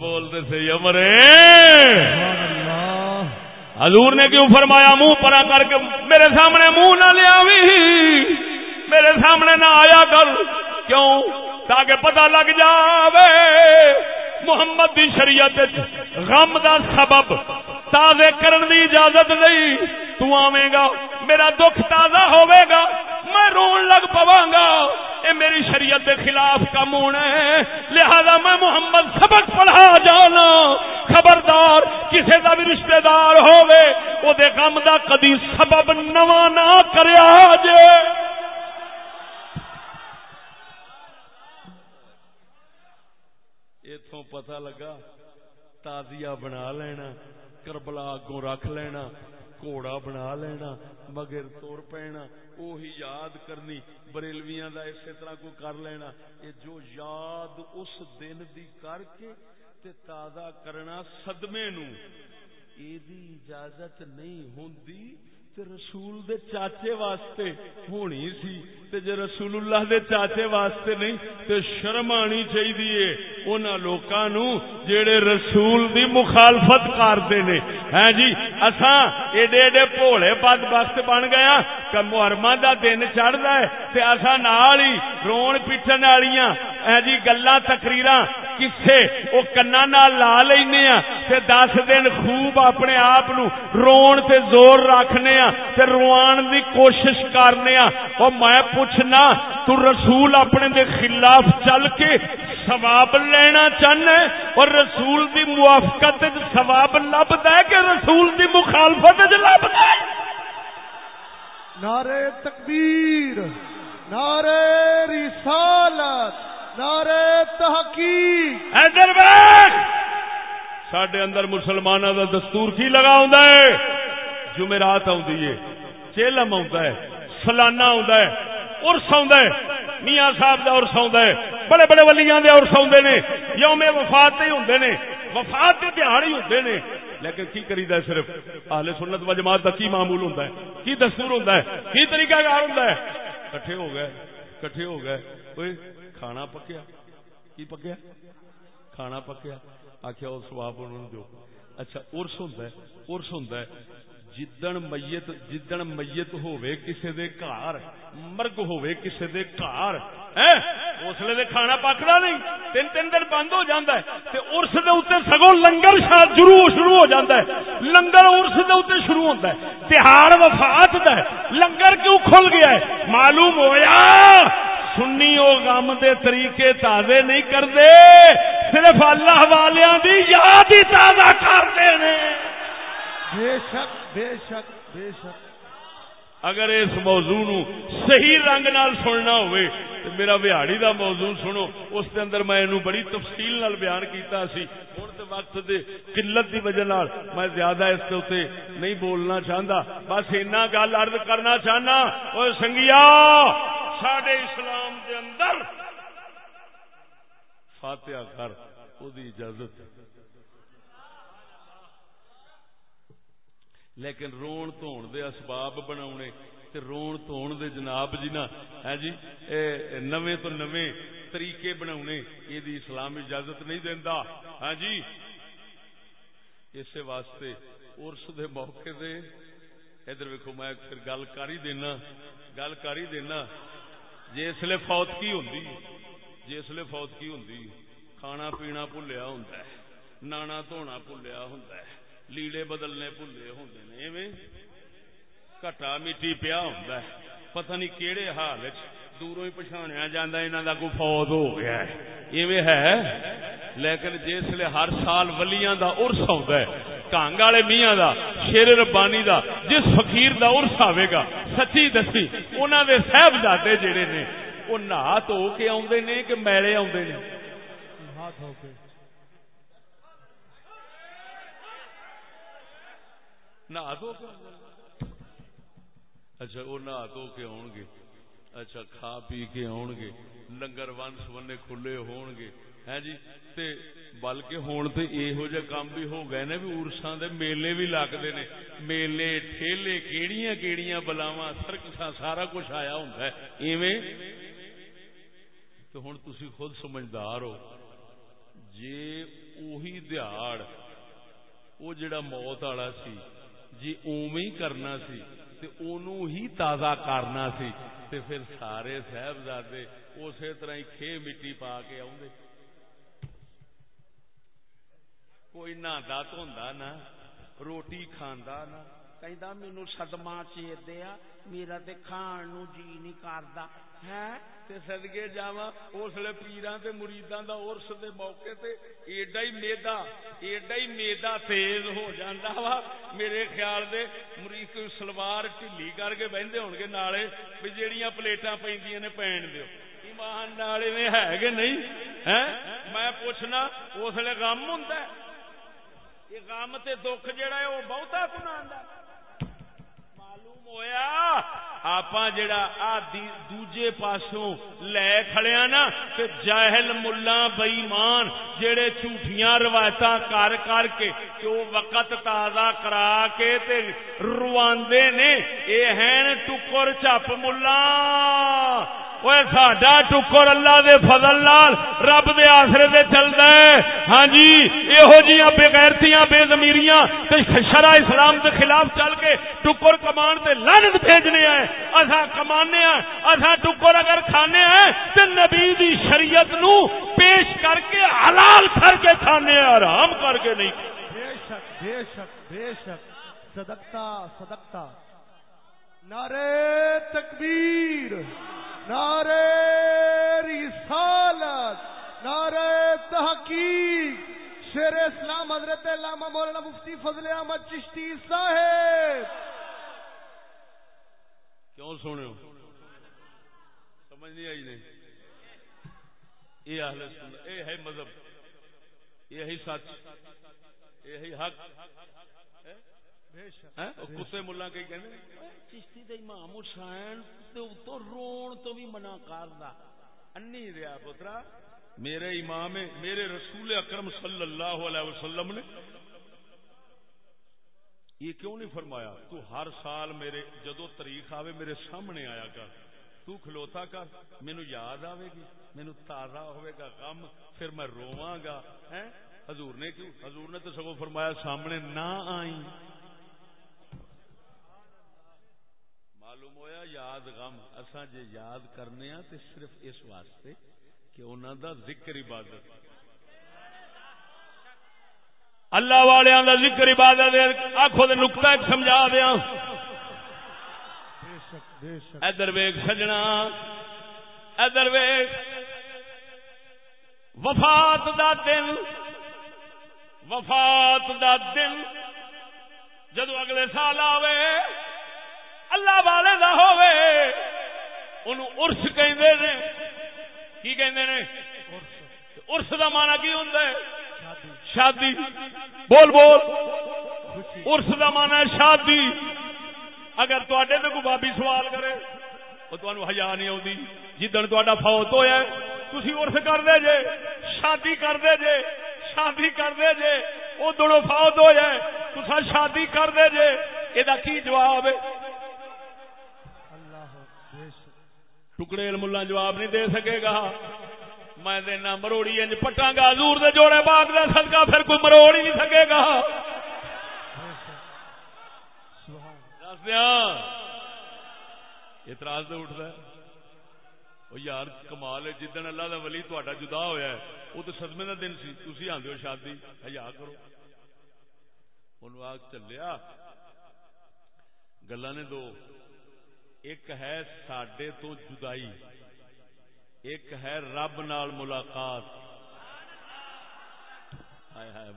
Speaker 1: بولتے سے یمرے حضور نے کیوں فرمایا منہ پرا کر کے میرے سامنے منہ نہ لیا میرے سامنے نہ آیا کر۔ کیوں؟ تاکہ پتہ لگ جاوے۔ محمد دی شریعت غم دا سبب تازے کرن دی اجازت نہیں۔ تو آویں گا، میرا دکھ تازہ ہوے گا، میں رون لگ پواں گا۔ اے میری شریعت دے خلاف کم ہونا ہے۔ لہذا میں محمد سبق پڑھا جانا۔ خبردار، کسے دا بھی رشتہ دار ہوے او دے غم دا کدی سبب نواں نہ کریا جے۔ اتوں پتا لگا تازیا بنا لینا، کربلا اگوں رکھ لینا گھوڑا بنا لینا، مگر تور پینا وہی یاد کرنی، بریلویاں دا اسی طرح کو کر لینا۔ یہ جو یاد اس دن دی کر کے تے تازہ کرنا صدمے نو اجازت نہیں ہوندی۔ تے رسول دے چاچے واسطے ہونی سی تے جے رسول اللہ دے چاچے واسطے نہیں تے شرم آنی چاہیے انہاں لوکاں نو جڑے رسول دی مخالفت کرتے نے۔ ہاں جی اساں ایڈے ایڈے بھولے بدبخت بن گیا کہ محرمہ دا دن چڑھدا ہے تے اساں نال ہی رون پیٹن والیاں جی گلاں تقریراں کسے او کنا لا لینے ہاں تے 10 دن خوب اپنے آپ رون تے زور رکھنے ہاں تے روان دی کوشش کرنے ہاں میں پوچھنا تو رسول اپنے دے خلاف چل کے ثواب لینا چاہنا اور رسول دی موافقت ثواب لبدا ہے کہ رسول دی مخالفت لبدا ہے
Speaker 2: نعرہ تکبیر نعرہ رسالت نعرہ تحقیق۔
Speaker 1: ادھر بیٹھ ساڈے اندر مسلمانوں دا دستور کی لگا ہوندا ہے؟ جمعرات آوندی ہے، چیلم آوندا ہے سالانہ آوندا ہے، عرس آوندا ہے، میاں صاحب دا عرس آوندا ہے، بڑے بڑے ولیاں دے عرس آوندے نے، یوم وفات ہی ہوندے نے، وفات دے دیہاڑ ہی ہوندے نے۔ لیکن کی کریدا ہے صرف؟ اہل سنت و جماعت دا کی معمول ہوندا ہے؟ کی دستور ہوندا ہے؟ کی طریقہ کار ہوندا ہے؟ کٹھے ہو گئے، کٹھے ہو گئے۔ اوئے کھانا پکیا؟ کی پکیا؟ کھانا پکیا؟ آخیا وہ سواب انہوں دو اچھا ارس ہوں ارس ہوں جدن میت جدن میت ہووے کسے دے گھر مرگ ہووے کسے دے گھر اس لیے کھانا پکڑا نہیں۔ تین تین دن بند ہو جاتا ہے۔ تے ارس دے اوتے سگوں لنگر شروع شروع ہو جاتا ہے۔ لنگر ارس دے اوتے شروع ہوتا ہے۔ تہاڑ وفات دا ہے۔ لنگر کیوں کھل گیا ہے؟ معلوم ہویا۔ سنی وہ غم دے طریقے تازے نہیں کرتے صرف اللہ والیاں دی یاد ہی تازہ کرتے ہیں
Speaker 2: بے شک بے شک بے شک۔
Speaker 1: اگر اس موضوع نو صحیح رنگ نال سننا ہوئے تو میرا بہاڑی دا موضوع سنو، اس دے اندر میں انہوں بڑی تفصیل نال بیان کیتا سی۔ ہوں تو وقت دے قلت دی وجہ نال میں زیادہ اس کے اتنے نہیں بولنا چاہتا بس اینا گل عرض کرنا چاہنا اور سنگیا سڈے اسلام دے اندر فاتحہ کر وہ اجازت لیکن رون دون دے اسباب بنا رون دون دے جناب جی نا ہے جی؟ نویں تو نویں طریقے بنا یہ اسلام اجازت نہیں دینا ہاں جی؟ اس واسطے ارس دے موقع دے۔ ادھر ویکو میں پھر گل کر ہی دینا، گل کر ہی دینا۔ جسل فوتگی ہوں جسل فوتگی ہوں کھانا پینا بھولیا ہوں نانا دھونا بھولیا ہوں لیڑے بدلنے بھولے ہوں نے کٹا مٹی پیا ہوں پتہ نہیں کہڑے حال دوروں ہی پچھاڑیا جانا انہوں کا کوئی فوت ہو گیا ہے ہے لیکن جسے ہر سال ولیاں دا ارس آتا ہے کانگ والے میاں دا شیر ربانی دا جس فقیر دا ارس آئے گا سچی دسی انہوں دے صاحبزادے جڑے نے وہ نہا دھو کے آدھے نے کہ میلے آدھے نے ہاتھ ہو کے نہا دھو کے اچھا وہ نہا دھو کے آن گے۔ اچھا کھا پی کے آن گے۔ لنگر ون سبنے کھلے ہون گے۔ ہے جی تے بلکہ ہون تے یہو جہ کام بھی ہو گئے نے، بھی ارساں دے میلے بھی لگتے نے۔ میلے، ٹھیلے، کیڑیاں کیڑیاں، بلاواں سرکساں سارا کچھ آیا ہوندا ہے۔ ایویں؟ تو ہن تسی خود سمجھدار ہو۔ جے اوہی دیہاڑ او جڑا موت والا سی جی اوویں کرنا سی، تے اونوں ہی تازہ کرنا سی، تے پھر سارے صاحبزادے اسی طرح ہی کھے مٹی پا کے آؤں کوئی نہا دھوندا نہ، روٹی کھاندا نہ، کہندا مینوں صدمہ چیر دیا میرا تے کھان نو جی نہیں کردا۔ تے صدقے جاواں اس لے پیراں تے مریداں دا عرس دے موقع تے ایڈا ہی میدا ایڈا ہی میدا تیز ہو جاندا وا میرے خیال دے مرید کوئی سلوار ڈھلی کر کے بہندے ہون گے نالے بھی جیڑیاں پلیٹاں پیندیاں نے پین دیو ایمان نال ہے کہ نہیں ہیں میں پوچھنا اس لے غم ہوندا ہے یہ غم تے دکھ جڑا ہے وہ بہتا سنا معلوم ہویا آپ جڑا آ دوجے پاسوں لے کھڑیا نا تے جاہل ملا بئیمان جڑے جھوٹیاں روایت کر کر کے کہ وہ وقت تازہ کرا کے تے رواندے نے اے ہیں ٹکر چپ ملا ساڈا ٹکر اللہ دے فضل لال رب دے آسرے دے چلتا ہے ہاں جی یہو جی بےغیرتیاں بے زمیریاں شرع اسلام دے خلاف چل کے ٹکر کمان تے لانت بھیجنے ہیں اصا کمانے ہیں اصا ٹکر اگر کھانے ہیں تو نبی دی شریعت نو پیش کر کے حلال کر کے کھانے ہیں آرام کر کے نہیں
Speaker 2: بے شک بے شک بے شک صدقتا صدقتا نعرے تکبیر نعرے رسالت نعرے تحقیق۔ شیر اسلام حضرت علامہ مولانا مفتی فضل احمد چشتی صاحب۔
Speaker 1: کیوں سونے ہو سمجھ نہیں آئی نہیں۔ یہ اہل سنت، یہ ہے مذہب۔ یہ ہے سچ۔ یہ ہے حق۔ کتے ملا کے چشتی دے امام حسین تو رون تو بھی منع کردا انی ریا پترا۔ میرے امام میرے رسول اکرم صلی اللہ علیہ وسلم نے۔ یہ کیوں نہیں فرمایا؟ تو ہر سال میرے جدو تاریخ آوے میرے سامنے آیا کر۔ تو کھلوتا کر۔ مینو یاد آئے گی مینو تازہ ہوئے گا غم پھر میں رواں گا۔ حضور نے کیوں؟ حضور نے تو سگو فرمایا سامنے نہ آئی ہویا یاد غم اساں جے یاد کرنے ہاں تے صرف اس واسطے کہ انہاں دا ذکر عبادت اللہ والے دا ذکر عبادت آخو دے نقطہ ایک سمجھا دیا ادھر ویگ سجنا، ادھر ویگ وفات دا دن، وفات دا دن۔ جدو اگلے سال آوے اللہ والے دا ہوئے انہوں ارس کہندے نے۔ کی کہندے نے؟ ارس دا معنی کی ہوندا ہے؟ شادی۔ بول بول۔ ارس دا معنی ہے شادی۔ اگر تے کوئی بابی سوال کرے وہ تمہیں ہزار نہیں آتی جدن تا فوت ہوا تھی ارس کر دے جے، شادی کر دے جے، شادی کر دے جے وہ دونوں فوت ہو جائے تصا شادی کر دے جے یہ کی جواب ہے؟ ٹکڑے ملا جواب نہیں دے سکے گا۔ میں دینا مروڑی انج پٹا گا دور دے جوڑے باغ دے سکا پھر کوئی مروڑ ہی نہیں سکے گا۔ اعتراض تو اٹھتا ہے۔ وہ یار، کمال ہے، جدن اللہ دا ولی تا جدا ہویا ہے وہ تو سدمے کا دن سی۔ تھی آدھے ہو شادی ہیا کرو۔ ان آگ چلیا۔ گلا نے دو۔ ایک ہے سڈے تو جدائی، ایک ہے رب نال ملاقات۔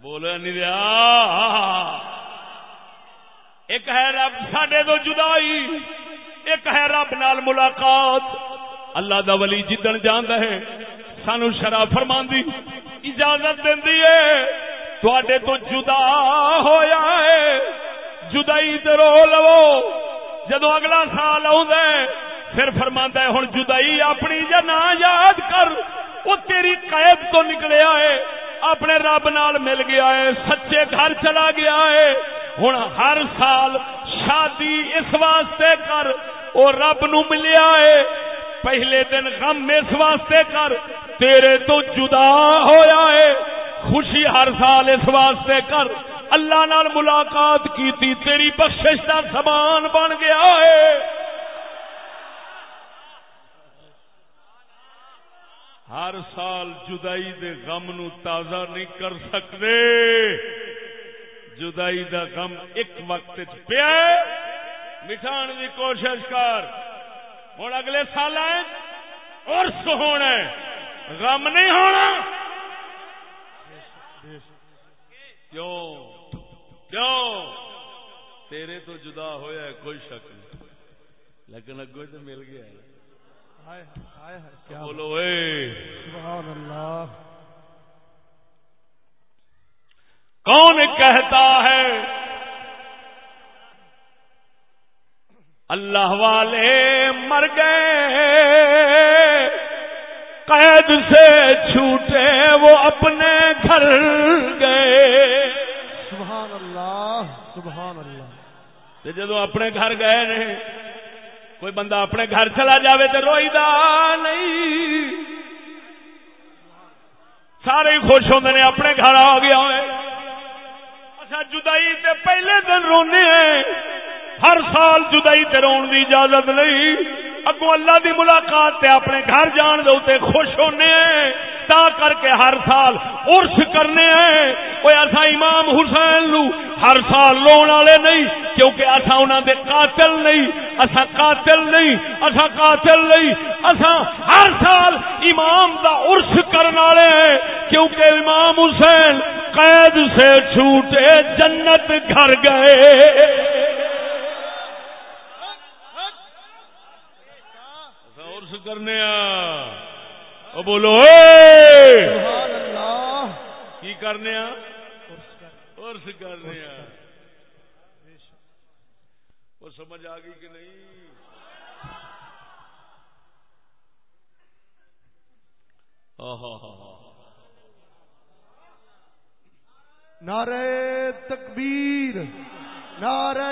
Speaker 1: بولے نہیں رہا۔ ایک ہے رب سڈے تو جدائی، ایک ہے رب نال ملاقات۔ اللہ دا ولی جدن جان ہے، سانو شرا فرماندی، اجازت دینی ہے۔ تھوڑے تو جدا ہویا ہے، جدائی رو لو۔ جدو اگلا سال پھر فرما ہے ہوں جدائی اپنی یا نہ یاد کر وہ تیری قید تو نکلیا ہے، اپنے رب نال مل گیا ہے، سچے گھر چلا گیا ہے۔ ہوں ہر سال شادی اس واسطے کر وہ رب نو ملیا ہے۔ پہلے دن غم اس واسطے کر، تیرے تو جدا ہویا ہے۔ خوشی ہر سال اس واسطے کر۔ اللہ نال ملاقات کی تھی تیری بخشش کا سامان بن گیا ہے۔ ہر سال جدائی دے غم نو تازہ نہیں کر سکتے۔ جدائی دا غم ایک وقت پیا مٹھان کی کوشش کر۔ ہوں اگلے سال ارس ہونا غم نہیں ہونا۔ کیوں؟ کیوں؟ تیرے تو جدا ہویا ہے کوئی شک نہیں۔ لیکن اگو تو مل گیا بولو سبحان اللہ۔ کون کہتا ہے اللہ والے مر گئے قید سے چھوٹے وہ اپنے گھر گئے۔
Speaker 2: سبحان اللہ۔
Speaker 1: جدو اپنے گھر گئے نے، کوئی بندہ اپنے گھر چلا جاوے تو روئی دا نہیں۔ سارے خوش ہوتے ہیں اپنے گھر آ گیا ہوئے۔ اچھا، جدائی تے پہلے دن رونے ہیں۔ ہر سال جدائی تے رون دی اجازت نہیں۔ اگو اللہ دی ملاقات تے اپنے گھر جان دے خوش ہونے ہیں۔ تا کر کے ہر سال عرس کرنے ہیں۔ وہ ایسا امام حسین لو ہر سال لون والے نہیں، کیونکہ ایسا انہوں دے قاتل نہیں ایسا قاتل نہیں ایسا قاتل نہیں ایسا ہر سال امام دا عرس کرنے والے ہیں۔ کیونکہ امام حسین قید سے چھوٹے جنت گھر گئے۔ کرنے بولو کی کرنے ارس کرنے وہ سمجھ آ گئی کہ نہیں؟
Speaker 2: نعرہ تکبیر نعرہ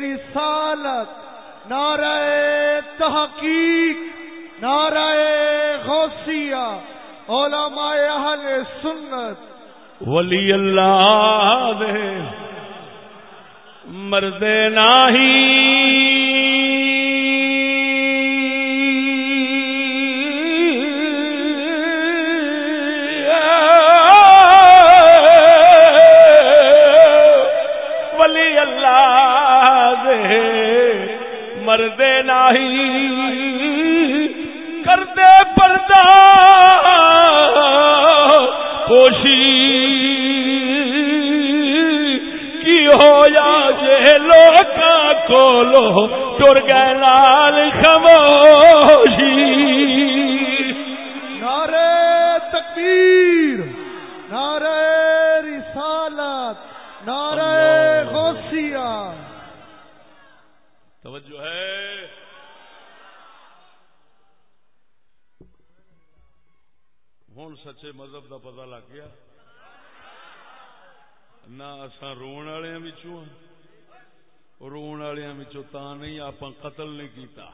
Speaker 2: رسالت نعرہ تحقیق۔ نعرہ غوثیہ علماء اہل سنت۔
Speaker 1: ولی اللہ دے مرد نہیں مردے نہیں کرتے پردہ خوشی کی ہو یا یہ لوگ کولو ٹر گئے لال خموشی
Speaker 2: نعرہ تکبیر نعرہ رسالت نعرہ غوثیہ۔
Speaker 1: توجہ ہے ہوں سچے مذہب دا پتہ لگ گیا۔ نہ اصا رو والوں رو والوں تا نہیں آپ قتل نہیں کیتا۔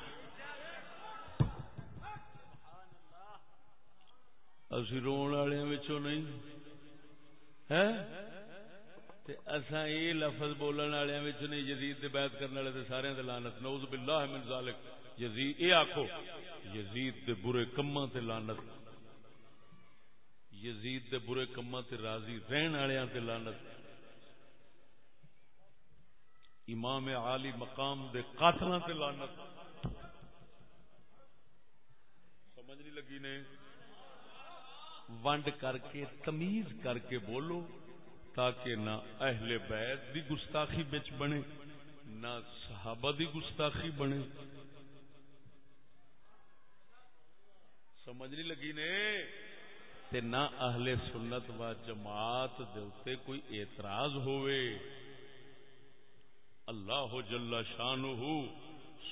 Speaker 1: اسی رو والوں نہیں۔ ہے؟ اصا یہ لفظ بولن والوں نہیں، یزید دے بیعت کرنے والے سارے لانت نوز باللہ من ذالک۔ یزید یہ آخو یزید دے برے کما تے لانت یزید دے برے کما تے راضی، رہن والوں تے لانت امام عالی مقام دے قاتل تے لانت سمجھ نہیں لگی نے؟ ونڈ کر کے، تمیز کر کے بولو تاکہ نہ اہل بیت دی گستاخی بچ بنے، نہ صحابہ دی گستاخی بنے۔ سمجھ نہیں لگی نے؟ تے نہ اہل سنت و جماعت دے کوئی اعتراض ہوئے۔ اللہ جل شان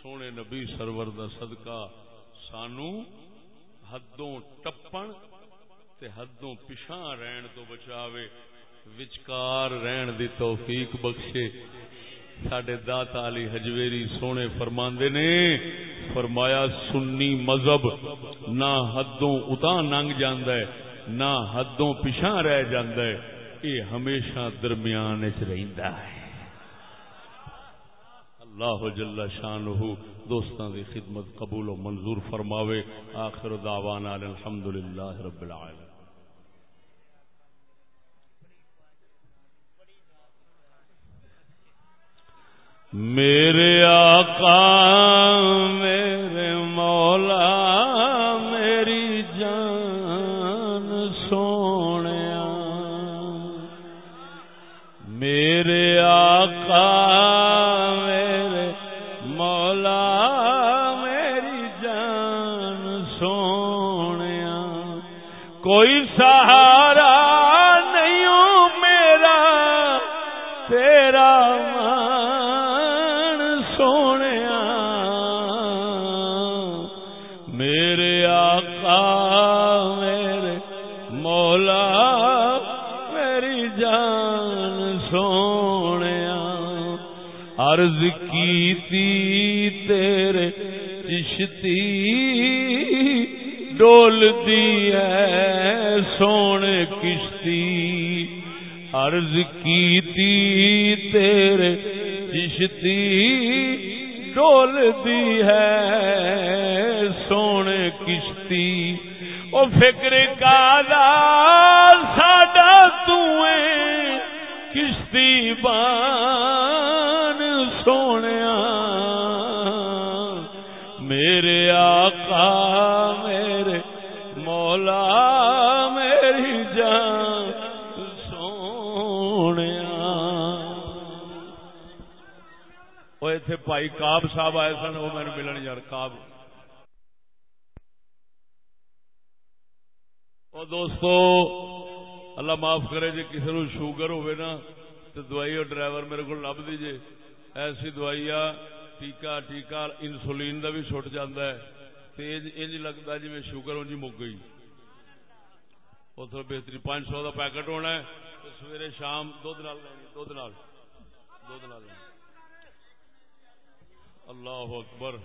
Speaker 1: سونے نبی سرور دا صدقہ سانو حدوں ٹپن تے حدوں پچھا رہن تو بچاوے۔ وچکار رہن دی توفیق بخشے۔ سڈے دات علی حجویری سونے فرماندے نے، فرمایا سنی مذہب نہ حدوں اتا ننگ جاندہ ہے۔ نہ حدوں پچھا رہ جاندہ ہے یہ ہمیشہ درمیان چ رہندا ہے۔ اللہ جل شان دوستان دی خدمت قبول و منظور فرماوے۔ آخر دعوانا الحمدللہ رب العالمین۔ میرے آقا نال لینی دودھ نال دھد نال اللہ اکبر۔